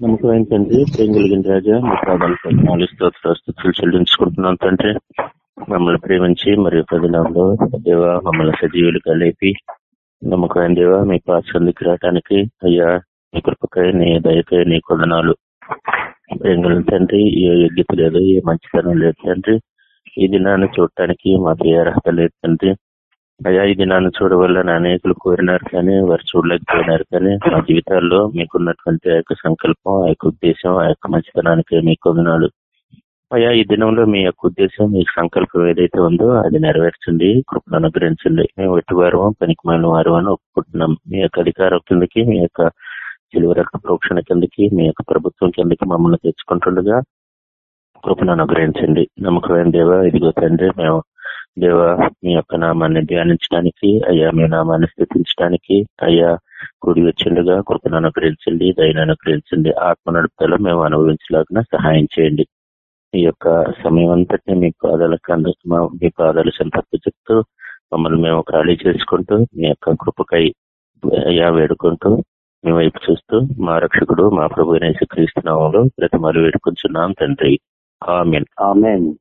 నమ్మకమైన తండ్రి. ప్రేమ కలిగిన రాజా మీ పాదాలు పద్నాలుగు స్తోత్రాస్తులు చెల్లించుకుంటున్నాం తండ్రి. మమ్మల్ని ప్రేమించి మరియు ప్రజలంలో దేవ మమ్మల్ని సజీవులుగా లేపి నమ్మకమైన దేవ మీ పాత్రలకు రావడానికి అయ్యా నీ కృపకై నీ దయకై నీ కొదనాలు. ప్రేమ తండ్రి ఏ యోగ్యత లేదు ఏ మంచితనం లేదు తండ్రి. ఈ దినాన్ని చూడటానికి మాకు ఏ అర్హత లేదు తండ్రి. అయ్యా ఈ దినాన్ని చూడవల్ల అనేకులు కోరినారు కానీ వారు చూడలేకపోయినారు కానీ మా జీవితాల్లో మీకున్నటువంటి ఆ యొక్క సంకల్పం ఆ యొక్క ఉద్దేశం ఆ యొక్క మంచితనానికి మీ కొందనాలు అయ్యా ఈ దినంలో మీ యొక్క ఉద్దేశం మీ సంకల్పం ఏదైతే ఉందో అది నెరవేర్చండి కృపను అనుగ్రహించండి. మేము ఎటువారు పనికిమైన వారు అని ఒప్పుకుంటున్నాం. మీ యొక్క అధికారం కిందకి మీ యొక్క చిలువ రక్త ప్రోక్షణ కిందకి మీ యొక్క ప్రభుత్వం కిందకి మమ్మల్ని తెచ్చుకుంటుండగా కృపను అనుగ్రహించండి. నమ్మకమైన దేవ ఇదిగో తండ్రి మేము దేవ మీ యొక్క నామాన్ని ధ్యానించడానికి అయ్యా మీ నామాన్ని స్థితించడానికి అయ్యా కూడి వచ్చిండగా కృపను అనుగ్రహించండి దయను అనుగ్రహించండి ఆత్మ నడుపుదల మేము అనుభవించలాగిన సహాయం చేయండి. ఈ యొక్క సమయం అంతటిని మీ పాదాలకు అందు మీ పాదాలు సంతర్ప చెప్తూ మమ్మల్ని మేము ఖాళీ చేసుకుంటూ మీ యొక్క కృపకై అయ్యా వేడుకుంటూ మీ వైపు చూస్తూ మా రక్షకుడు మా ప్రభు క్రీస్తునామంలో మరి వేడుకుంటున్నాం తండ్రి. ఆమెన్. ఆమెన్.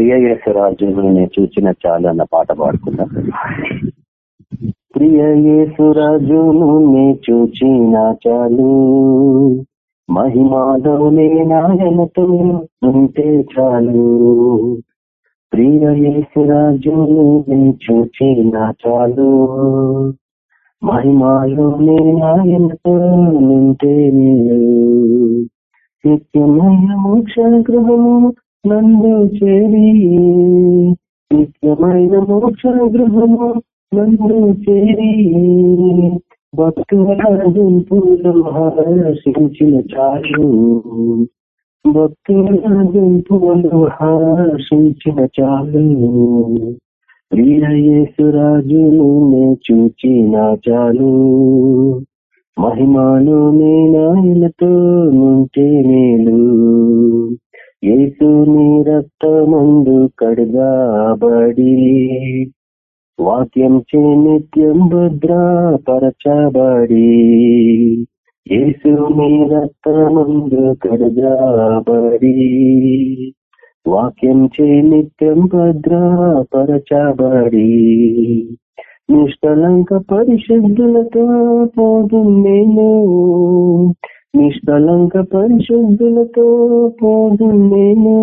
యేసురాజును నేను చూచిన చాలు అన్న పాట పాడుకుందాం. ప్రియ యేసురాజును నే చూచిన చాలు మహిమాధవులే నాయనతో ఉంటే చాలు. ప్రియ యేసురాజును నే చూచిన చాలు మహిమాలోనే నాయనతో ఉంటే నిత్యమైన మోక్ష గృహము నందు చేరి నిత్యమైన మోక్ష గృహము నందు చేరి భక్తుల గుంపులు హర్షించిన చాలు. భక్తుల గుంపులు హర్షించిన చాలు. ప్రియయేసురాజును నే చూచిన చాలు. మహిమాను నేనాయనతో నుంటే మేలు. యేసుని రక్తమందు కడగాబడి వాక్యం చే నిత్యం భద్రపరచబడి యేసుని రక్తమందు కడగాబడి వాక్యం చే నిత్యం భద్రపరచబడి నిష్కలంక పరిశుద్ధులతో పోదు నేను నిష్కలంక పరిశుద్ధులతో పోదు నేను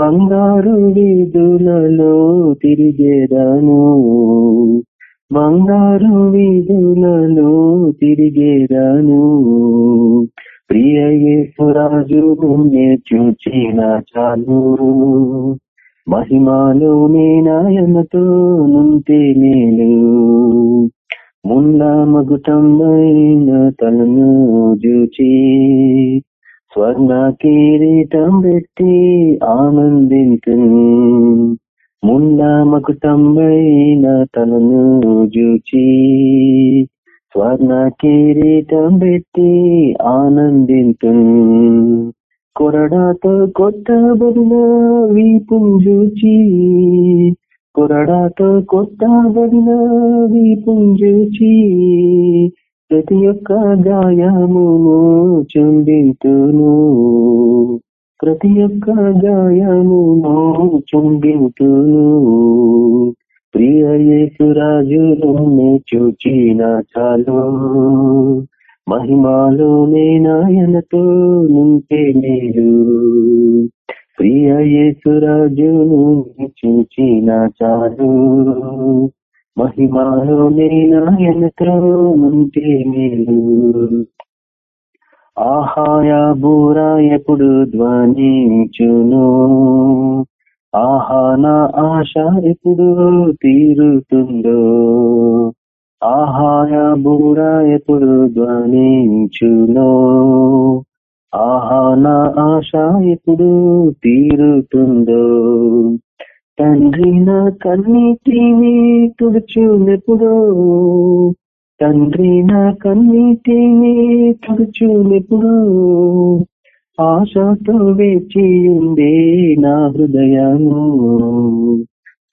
బంగారు వీధులలో తిరిగేదాను బంగారు వీధులలో తిరిగేదాను ప్రియ యేసురాజు చూచిన చాలు. మహిమాలో నేనాయనతో నుంతే మేలు. మున్న మగుటమైన తలను జూచి స్వర్ణ కిరీటం పెట్టి ఆనందించు మున్న మకుటంబైన తలను జూచి స్వర్ణ కిరీటం పెట్టి ఆనందించు కొరడాతో కొట్టబడిన వీపుంజూచి కొరడాతో కొట్టబడిన వీపుంజూచి ప్రతి ఒక్క గాయము చుంబితును. ప్రతి ఒక్క గాయము చుంబితును. ప్రియ యేసురాజును చూచిన చాలు. మహిమాలోనే నాయనతో నింపే మీరు ప్రియ యేసురాజును చూచిన చాలు. మహిమలో నేనాయనతో నింపే మీరు ఆహాయ బూరా ఎప్పుడు ధ్వనించును. ఆహా నా ఆశ ఎప్పుడు తీరుతుందో. ఆహాయ బూరా ఎప్పుడు ధ్వనించునో. ఆహా నా ఆశ ఎప్పుడు తీరుతుందో. తండ్రి నా కన్నీటిని తుడుచునెప్పుడో తండ్రి నా కన్నీటిని తుడుచునెప్పుడో ఆశతో వేచి ఉందే నా హృదయము.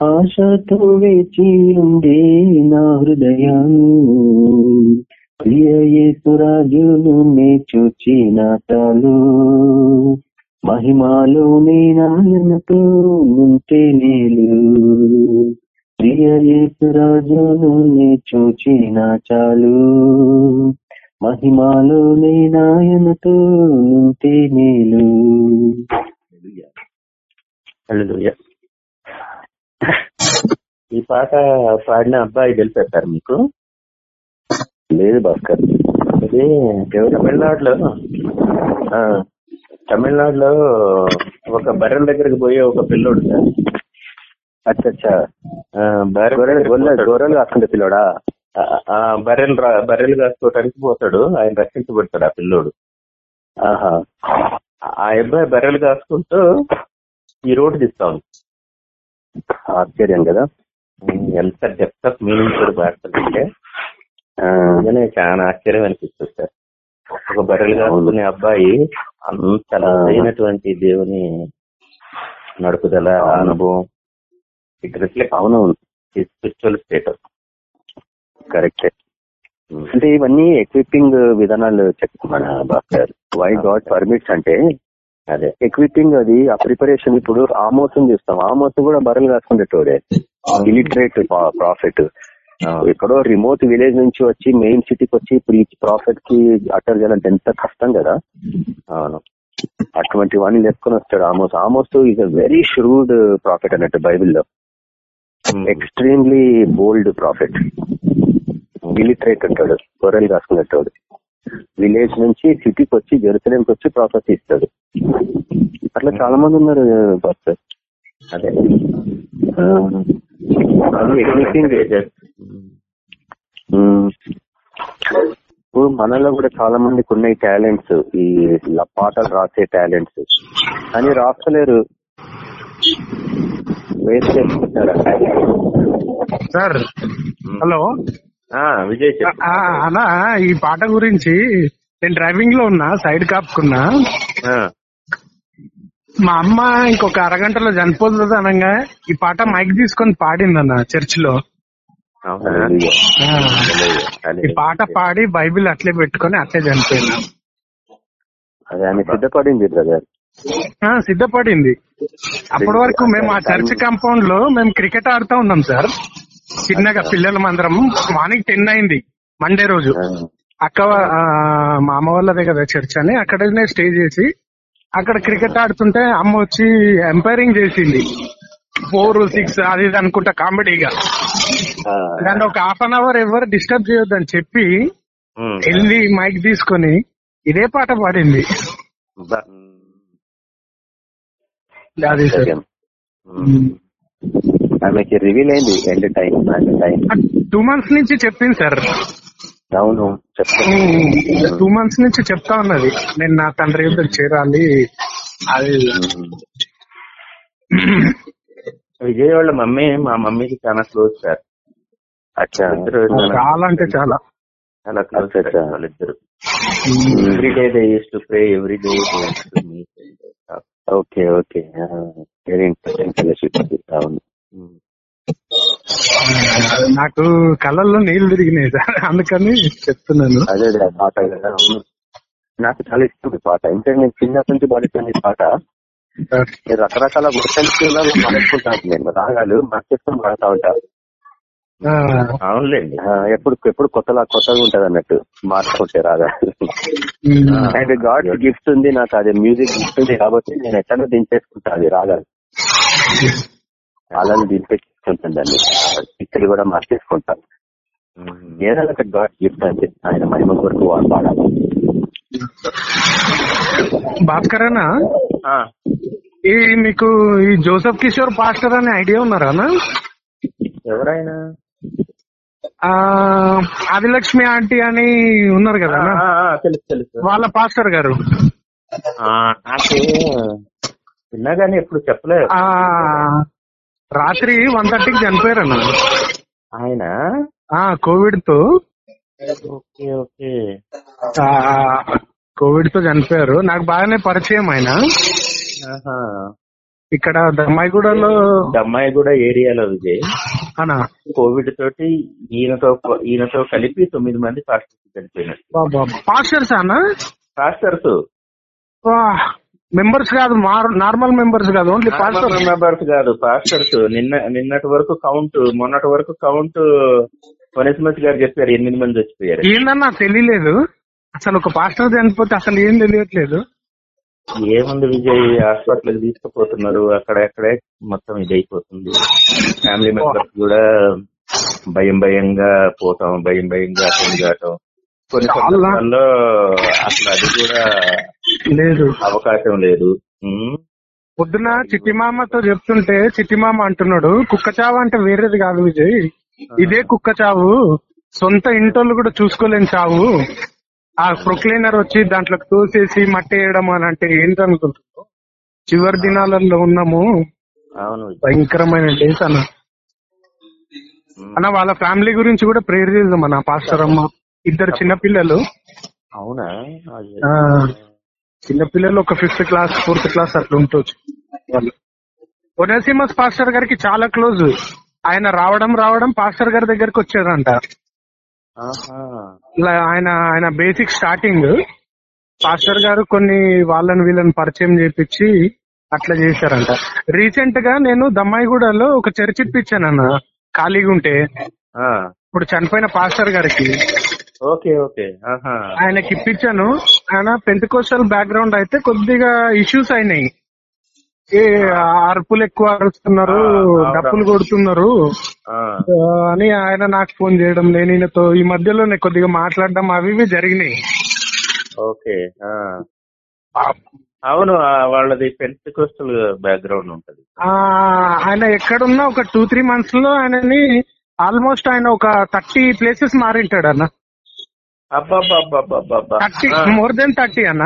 ఆశతో వేచి ఉందే నా హృదయము. ప్రియయేసురాజును చూచి చూచిన చాలు మహిమాలో నేనాయనతో ఉంటే నేలు. ప్రియయేసురాజును నే చూచిన చాలు మహిమాలో నేనాయనతో ఉంటే నీలు. ఈ పాట పాడిన అబ్బాయి తెలిపారు మీకు? లేదు భాస్కర్. ఇది తమిళనాడులో తమిళనాడులో ఒక బర్రెల దగ్గరికి పోయే ఒక పిల్లోడు సార్. అచ్చా గొర్రెలు కాకుండా పిల్లడా? బర్రెలు బర్రెలు కాసుకోవటానికి పోతాడు. ఆయన రక్షించబడతాడు ఆ పిల్లోడు. ఆహా. ఆ అబ్బాయి బర్రెలు కాసుకుంటూ ఈ రోడ్డు తీస్తా ఉంది. ఆశ్చర్యం కదా. ఎంత డెప్త్ ఆఫ్ మీనింగ్ పాడుతుందంటే ఆ, నిజమే చాలా ఆశ్చర్యం అనిపిస్తుంది సార్. ఒక బర్రెలు కాసుకునే అబ్బాయి అంత అయినటువంటి దేవుని నడుపుదల అనుభవం ఇట్ రిఫ్లెక్ట్ అవును స్పిరిచువల్ స్టేటస్ కరెక్టే అంటే ఇవన్నీ ఎక్విపింగ్ విధానాలు చెప్తున్నా భాస్కర్ వై గాడ్ పర్మిట్స్ అంటే అదే. ఎక్విపింగ్ అది ఆ ప్రిపరేషన్ ఇప్పుడు ఆమోసం చూస్తాం. ఆమోసం కూడా బర్రెలు కాసుకునేటోడే. ఇలిటరేట్ ప్రాఫిట్ ఎక్కడో రిమోట్ విలేజ్ నుంచి వచ్చి మెయిన్ సిటీకి వచ్చి ఇప్పుడు ఈ ప్రాఫిట్కి అటర్ చేయాలంటే ఎంత కష్టం కదా? అటువంటి వాడిని లేపుకొని వస్తాడు. Amos Amos is a very shrewd prophet అన్నట్టు బైబిల్లో. ఎక్స్ట్రీమ్లీ బోల్డ్ ప్రాఫిట్ ఇలిటరేట్ అంటాడు. గొర్రెలు కాసుకునేటోడు విలేజ్ నుంచి సిటీకి వచ్చి జెరూసలేంకి వచ్చి ప్రాఫిట్ ఇస్తాడు అట్లా చాలా మంది ఉన్నారు అదే. ఉమ్. ఇప్పుడు మనలో కూడా చాలా మందికి ఉన్నాయి టాలెంట్స్ ఈ పాటలు రాసే టాలెంట్స్. కానీ రాస్తలేరు. వేస్ట్ చేసుకుంటారు. Sir hello. విజయ్ అలా ఈ పాట గురించి నేను డ్రైవింగ్లో ఉన్నా సైడ్ కాపుకున్నా. మా అమ్మ ఇంకొక అరగంటలో చనిపోతుంది అనగా ఈ పాట మైక్ తీసుకొని పాడిందన్న చర్చ్లో అవునా Hallelujah. ఆ, Hallelujah. ఈ పాట పాడి బైబిల్ అట్లే పెట్టుకొని అట్లే చనిపోయినా. అది ఆమె సిద్ధపడింది బ్రదర్ సిద్ధపడింది. అప్పటి వరకు మేము ఆ చర్చ్ కాంపౌండ్లో మేము క్రికెట్ ఆడుతూ ఉన్నాం సార్. చిన్నగా పిల్లల మందరం. మార్నింగ్ టెన్ అయింది మండే రోజు. అక్క మా అమ్మ వాళ్ళదే కదా చర్చ్ అని అక్కడనే స్టే చేసి అక్కడ క్రికెట్ ఆడుతుంటే అమ్మ వచ్చి ఎంపైరింగ్ చేసింది. ఫోర్ సిక్స్ అది ఇది అనుకుంటా కామెడీగా దాన్ని ఒక హాఫ్ అన్ అవర్ ఎవరు డిస్టర్బ్ చేయొద్దని చెప్పి. వెళ్ళి మైక్ తీసుకొని ఇదే పాట పాడింది. బా. అది సార్. ఉమ్. ఆమెకి రివీల్ అయింది end time time two months నుంచి చెప్పింది సార్. అవును టూ మంత్స్ నుంచి చెప్తా ఉన్నది. నేను నా తండ్రి దగ్గర చేరాలి. అది విజయ్ వాళ్ళ మమ్మీ మా మమ్మీకి చాలా క్లోజ్ సార్ చాలా- అంటే చాలా. చాలా క్లోజ్ అచ్చా. వాళ్ళిద్దరు. Every day they use to pray every day okay okay. Very interesting fellowship అవును నాకు కళ్ళల్లో నీళ్ళు తిరిగినాయి సార్ అందుకని చెప్తున్నాను. అదే పాట నాకు చాలా ఇష్టం ఈ పాట. ఎందుకంటే నేను చిన్నప్పటి నుంచి పాడుతున్న ఈ పాట. రకరకాల గుర్తెలుసుకున్నా పాడుకుంటాను నేను రాగాలు మార్చేసుకొని పాడుతా ఉంటా ఆ, అవునులేండి. ఆ, ఎప్పుడు ఎప్పుడు కొత్తలా కొత్తగా ఉంటది అన్నట్టు మార్చుకుంటే రాగాలు. ఉమ్, అండ్ గాడ్ గిఫ్ట్ ఉంది నాకు అది మ్యూజిక్ గిఫ్ట్ ఉంది కాబట్టి నేను ఎట్లా దింపేసుకుంటా అది రాగాలు. అలా దింపేసుకుంటాను దాన్ని ఇక్కడ కూడా మార్చేసుకుంటాను ఏదైనా ఒక గాడ్ గిఫ్ట్ అని ఆయన మహిమ కొరకు వాళ్ళు పాడాలి భాస్కరేనా ఆ, ఈ మీకు ఈ జోసఫ్ కిషోర్ పాస్టర్ అనే ఐడియా ఉన్నారా ఎవరైనా? ఆదిలక్ష్మి ఆంటీ అని ఉన్నారు కదా తెలుసు తెలుసు. వాళ్ళ పాస్టర్ గారు. ఆ, నాకు విన్నాగానే ఎప్పుడు చెప్పలేదు. ఆ రాత్రి వన్ థర్టీకి చనిపోయారు అన్న. ఆయన? ఆ కోవిడ్తో ఓకే ఓకే. ఆ, కోవిడ్తో చనిపోయారు. నాకు బాగానే పరిచయం ఆయన. ఇక్కడ దమ్మాయిగూడలో దమ్మాయి కూడా ఏరియాలో విజయ్. కోవిడ్ తోటి ఈయనతో ఈయనతో కలిపి తొమ్మిది మంది పాస్టర్స్ చనిపోయినారు. పాస్టర్స్ అన్న పాస్టర్స్. మెంబర్స్ కాదు నార్మల్ మెంబర్స్ కాదు ఓన్లీ పాస్టర్ మెంబర్స్ కాదు పాస్టర్స్. నిన్న నిన్నటి వరకు కౌంట్ మొన్నటి వరకు కౌంట్ వనస్మతి గారు చెప్పారు ఎనిమిది మంది వచ్చిపోయారు ఏందన్నా తెలియలేదు? అసలు ఒక పాస్టర్ చనిపోతే అసలు ఏం తెలియట్లేదు? ఏముంది విజయ్? హాస్పిటల్ తీసుకుపోతున్నారు. అక్కడ అక్కడే మొత్తం ఇదైపోతుంది. ఫ్యామిలీ మెంబర్స్ కూడా భయం భయంగా పోతాం భయం భయంగా అటెండ్ కావటం కొన్ని. సందర్భాల్లో అసలు అది కూడా లేదు. అవకాశం లేదు. పొద్దున చిట్టి మామతో చెప్తుంటే చిట్టి మామ అంటున్నాడు కుక్క చావు అంటే వేరేది కాదు విజయ్. ఇదే కుక్క చావు. సొంత ఇంటోళ్ళు కూడా చూసుకోలేని చావు. ఆ ప్రొక్లైనర్ వచ్చి దాంట్లోకి తోసేసి మట్టి వేయడం అని అంటే ఏంటనుకుంటున్నావు? చివరి దినాలలో ఉన్నాము. అవును. భయంకరమైన డేస్ అన్న. అన్న వాళ్ళ ఫ్యామిలీ గురించి కూడా ప్రేర్ చేద్దాం అన్న పాస్టర్ అమ్మ ఇద్దరు చిన్నపిల్లలు అవునా? చిన్నపిల్లలు ఒక ఫిఫ్త్ క్లాస్ ఫోర్త్ క్లాస్ అట్లా ఉండొచ్చు వాళ్ళు. ఒనేసిమస్ పాస్టర్ గారికి చాలా క్లోజ్. ఆయన రావడం రావడం పాస్టర్ గారి దగ్గరికి వచ్చారంట ఆహా. ఇలా ఆయన ఆయన బేసిక్ స్టార్టింగ్ పాస్టర్ గారు కొన్ని వాళ్ళని వీళ్ళని పరిచయం చేపించి అట్లా చేశారంట. రీసెంట్గా నేను దమ్మాయిగూడలో ఒక చర్చ్ ఇప్పించానన్న. ఖాళీగా ఉంటే. ఇప్పుడు చనిపోయిన పాస్టర్ గారికి. ఓకే. ఆయనకి ఇప్పించాను ఆయన పెంతకోస్టల్ బ్యాక్గ్రౌండ్ అయితే కొద్దిగా ఇష్యూస్ అయినాయి. అరుపులు ఎక్కువ అరుస్తున్నారు. డప్పులు కొడుతున్నారు. అని ఆయన నాకు ఫోన్ చేయడం నేను ఈయనతో ఈ మధ్యలో నేను కొద్దిగా మాట్లాడడం అవి ఇవి జరిగినాయి. ఓకే. అవును వాళ్ళది పెంట్ కోస్టల్ బ్యాక్గ్రౌండ్ ఉంటది. ఆ ఆయన ఎక్కడున్నా ఒక టూ త్రీ మంత్స్లో ఆయనని ఆల్మోస్ట్ ఆయన ఒక థర్టీ ప్లేసెస్ మారింటాడు అన్న. థర్టీ మోర్ దెన్ థర్టీ అన్న.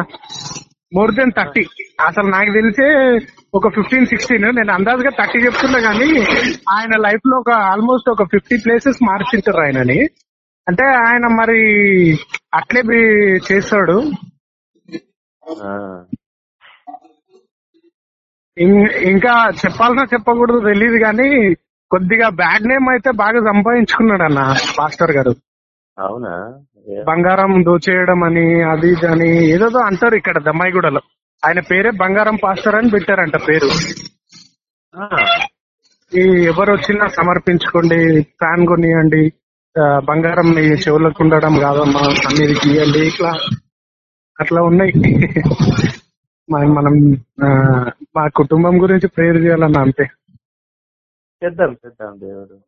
More than thirty. అసలు నాకు తెలిసే ఒక ఫిఫ్టీన్ సిక్స్టీన్ నేను అందాజుగా థర్టీ చెప్తున్నా గానీ ఆయన లైఫ్లో ఒక ఆల్మోస్ట్ ఒక ఫిఫ్టీ ప్లేసెస్ మార్చింటారు ఆయనని. అంటే ఆయన మరి అట్లే చేస్తాడు. ఇంకా చెప్పాలన్నా చెప్పకూడదు తెలియదు కానీ కొద్దిగా బ్యాడ్ నేమ్ అయితే బాగా సంపాదించుకున్నాడు అన్న పాస్టర్ గారు. అవునా? బంగారం దోచేయడం అని అది అని ఏదేదో అంటారు ఇక్కడ దమ్మాయిగూడలో. ఆయన పేరే బంగారం పాస్టర్ అని పెట్టారంట పేరు. ఈ ఎవరు వచ్చినా సమర్పించుకోండి ఫ్యాన్ కొనియండి బంగారం మీ చెవులకు ఉండడం కాదమ్మా అన్నిటికి ఇవ్వండి ఇట్లా అట్లా ఉన్నాయి. మన- మా కుటుంబం గురించి ప్రేర్ చేయాలన్న అంతే. చేద్దాం చేద్దాం దేవుడు.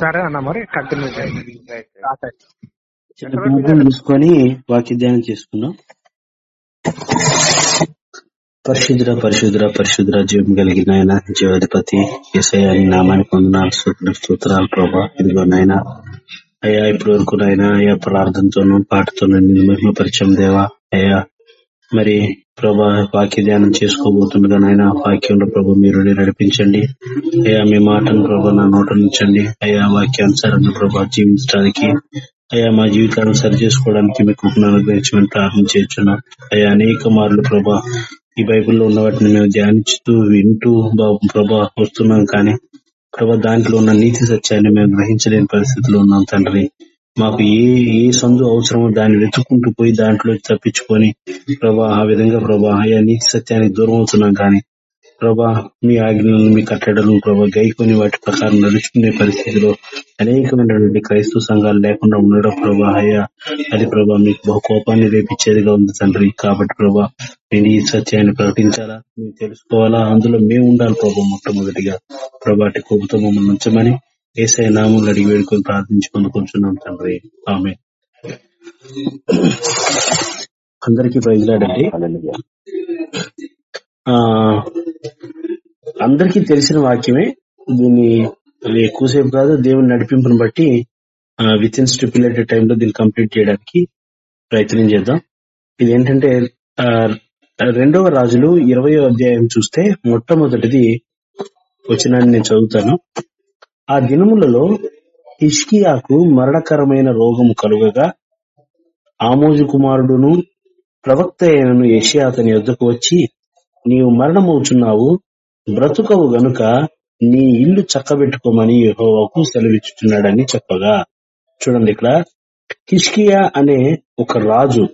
సరే అన్న మరి కంటిన్యూ చేయండి. తీసుకొని వాక్య ధ్యానం చేసుకున్నాం పరిశుద్ర పరిశుద్ర పరిశుద్ర జీవం కలిగిన ఆయన జీవాధిపతి ఎస్ఐ అని నామానికి వందనాలు స్తోత్రం స్తోత్రాలు ప్రభా. ఇదిగో నాయన అయ్యా ఇప్పటి వరకు నాయన అయ్యా ప్రార్థనతోనూ పాటతోనూ మహిమపరిచయం దేవా. అయ్యా మరి ప్రభా వాక్య ధ్యానం చేసుకోబోతుండగా నాయన వాక్యంలో ప్రభు మీరు నడిపించండి. అయ్యా మీ మాటను ప్రభా నా నోట నుంచండి అయ్యా వాక్యానుసారంగా ప్రభా జీవించడానికి అయ్యా మా జీవితాలను సరి చేసుకోవడానికి మీకు కృపను అనుగ్రహించమని ప్రార్థన చేస్తున్నాం. అయ్యా అనేక మార్లు ప్రభా ఈ బైబిల్లో ఉన్న వాటిని మేము ధ్యానిస్తూ వింటూ బాబు ప్రభా వస్తున్నాం కానీ ప్రభా దాంట్లో ఉన్న నీతి సత్యాన్ని మేము గ్రహించలేని పరిస్థితిలో ఉన్నాం తండ్రి. మాకు ఏ ఏ సందు అవసరమో దాన్ని వెతుక్కుంటూ పోయి దాంట్లో తప్పించుకొని ప్రభా ఆ విధంగా ప్రభా అయ్యా నీతి సత్యానికి దూరం అవుతున్నాం కానీ ప్రభా మీ ఆజ్ఞలను మీ కట్టడలు ప్రభా గైకొని వాటి ప్రకారం నడుచుకునే పరిస్థితిలో అనేకమైనటువంటి క్రైస్తవ సంఘాలు లేకుండా ఉండడం ప్రభా అయ్యా అది ప్రభా మీకు బహు కోపాన్ని రేపించేదిగా ఉంది తండ్రి. కాబట్టి ప్రభా నేను ఈ సత్యాన్ని ప్రకటించాలా? మేము తెలుసుకోవాలా? అందులో మేము ఉండాలి ప్రభా మొట్టమొదటిగా. ప్రభా అటు మమ్మల్ని ఉంచమని ఏసఐ నామంలో అడిగి వేడుకొని ప్రార్థించుకొని కూర్చున్నాం తండ్రి. ఆమె అందరికీ ప్రైజ్లాడండి అందరికీ తెలిసిన వాక్యమే. దీన్ని ఎక్కువసేపు కాదు దేవుని నడిపింపుని బట్టి విత్ ఇన్ స్టిపులేటెడ్ టైంలో దీన్ని కంప్లీట్ చేయడానికి ప్రయత్నం చేద్దాం. ఇది ఏంటంటే రెండవ రాజులు ఇరవయో అధ్యాయం చూస్తే మొట్టమొదటిది వచ్చినాన్ని నేను చదువుతాను. ఆ దినములలో హిష్కియాకు మరణకరమైన రోగము కలుగగా ఆమోజు కుమారుడును ప్రవక్త అయినను యషియా అతని యొద్దకు వచ్చి నీవు మరణమవుచున్నావు. బ్రతుకవు గనుక నీ ఇల్లు చక్కబెట్టుకోమని యెహోవాకు సెలవిచ్చుతున్నాడని చెప్పగా. చూడండి ఇక్కడ. కిష్కియా అనే ఒక రాజు.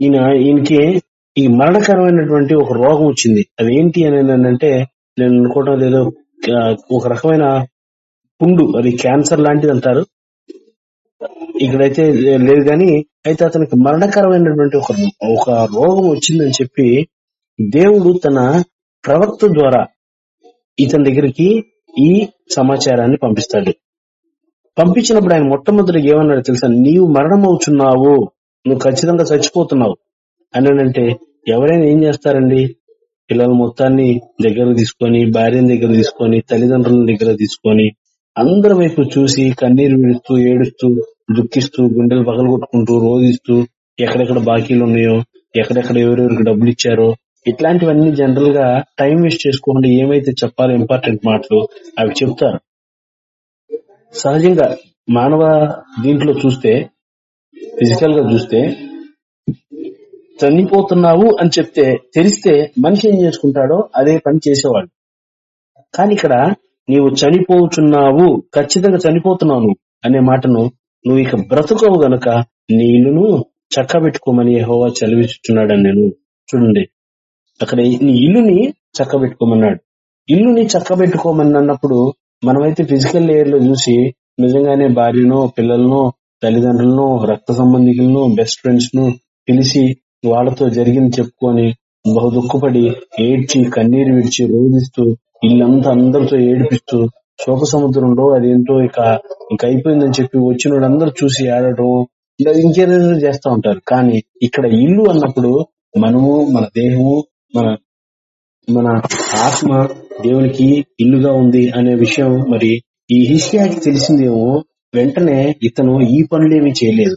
ఈయన ఈయనకి ఈ మరణకరమైనటువంటి ఒక రోగం వచ్చింది. అది ఏంటి అని అంటే నేను అనుకోవడం ఏదో ఒక రకమైన పుండు అది క్యాన్సర్ లాంటిది అంటారు ఇక్కడైతే లేదు కానీ అయితే అతనికి మరణకరమైనటువంటి ఒక ఒక రోగం వచ్చిందని చెప్పి దేవుడు తన ప్రవక్త ద్వారా ఇతని దగ్గరికి ఈ సమాచారాన్ని పంపిస్తాడు. పంపించినప్పుడు ఆయన మొట్టమొదటి ఏమన్నాడు తెలుసా? నీవు మరణం అవుతున్నావు నువ్వు ఖచ్చితంగా చచ్చిపోతున్నావు. అని అంటే ఎవరైనా ఏం చేస్తారండి? పిల్లల మొత్తాన్ని దగ్గర తీసుకొని భార్యని దగ్గర తీసుకొని తల్లిదండ్రుల దగ్గర తీసుకొని అందరి వైపు చూసి కన్నీరు విడుస్తూ ఏడుస్తూ దుఃఖిస్తూ గుండెలు పగలగొట్టుకుంటూ రోధిస్తూ ఎక్కడెక్కడ బాకీలు ఉన్నాయో ఎక్కడెక్కడ ఎవరెవరికి డబ్బులు ఇచ్చారో ఇట్లాంటివన్నీ జనరల్గా టైం వేస్ట్ చేసుకోకుండా ఏమైతే చెప్పాలో ఇంపార్టెంట్ మాటలు అవి చెప్తారు. సహజంగా మానవ దీంట్లో చూస్తే ఫిజికల్గా చూస్తే చనిపోతున్నావు అని చెప్తే తెలిస్తే మనిషి ఏం చేసుకుంటాడో అదే పని చేసేవాడు. కానీ ఇక్కడ నీవు చనిపోతున్నావు ఖచ్చితంగా చనిపోతున్నావు అనే మాటను నువ్వు ఇక బ్రతుకవు గనక నీ ఇల్లును చక్కబెట్టుకోమని యెహోవా చదివిస్తున్నాడని నేను చూడండి. అక్కడ నీ ఇల్లుని చక్కబెట్టుకోమన్నాడు. ఇల్లుని చక్కబెట్టుకోమని అన్నప్పుడు మనమైతే ఫిజికల్ లేయర్లో చూసి నిజంగానే భార్యను పిల్లలను తల్లిదండ్రులను రక్త సంబంధికులను బెస్ట్ ఫ్రెండ్స్ను పిలిచి వాళ్ళతో జరిగింది చెప్పుకొని బహు దుఃఖపడి ఏడ్చి కన్నీరు విడిచి రోధిస్తూ ఇల్లంతా అందరితో ఏడిపిస్తూ శోక సముద్రంలో అదేంటో ఇక ఇంక అయిపోయిందని చెప్పి వచ్చిన వాళ్ళందరూ చూసి ఏడటం ఇలా ఇంకేదేదో చేస్తా ఉంటారు. కానీ ఇక్కడ ఇల్లు అన్నప్పుడు మనము మన దేహము మన మన ఆత్మ దేవునికి ఇల్లుగా ఉంది అనే విషయం మరి ఈ హిషియాకి తెలిసిందేమో వెంటనే ఇతను ఈ పనులేమీ చేయలేదు.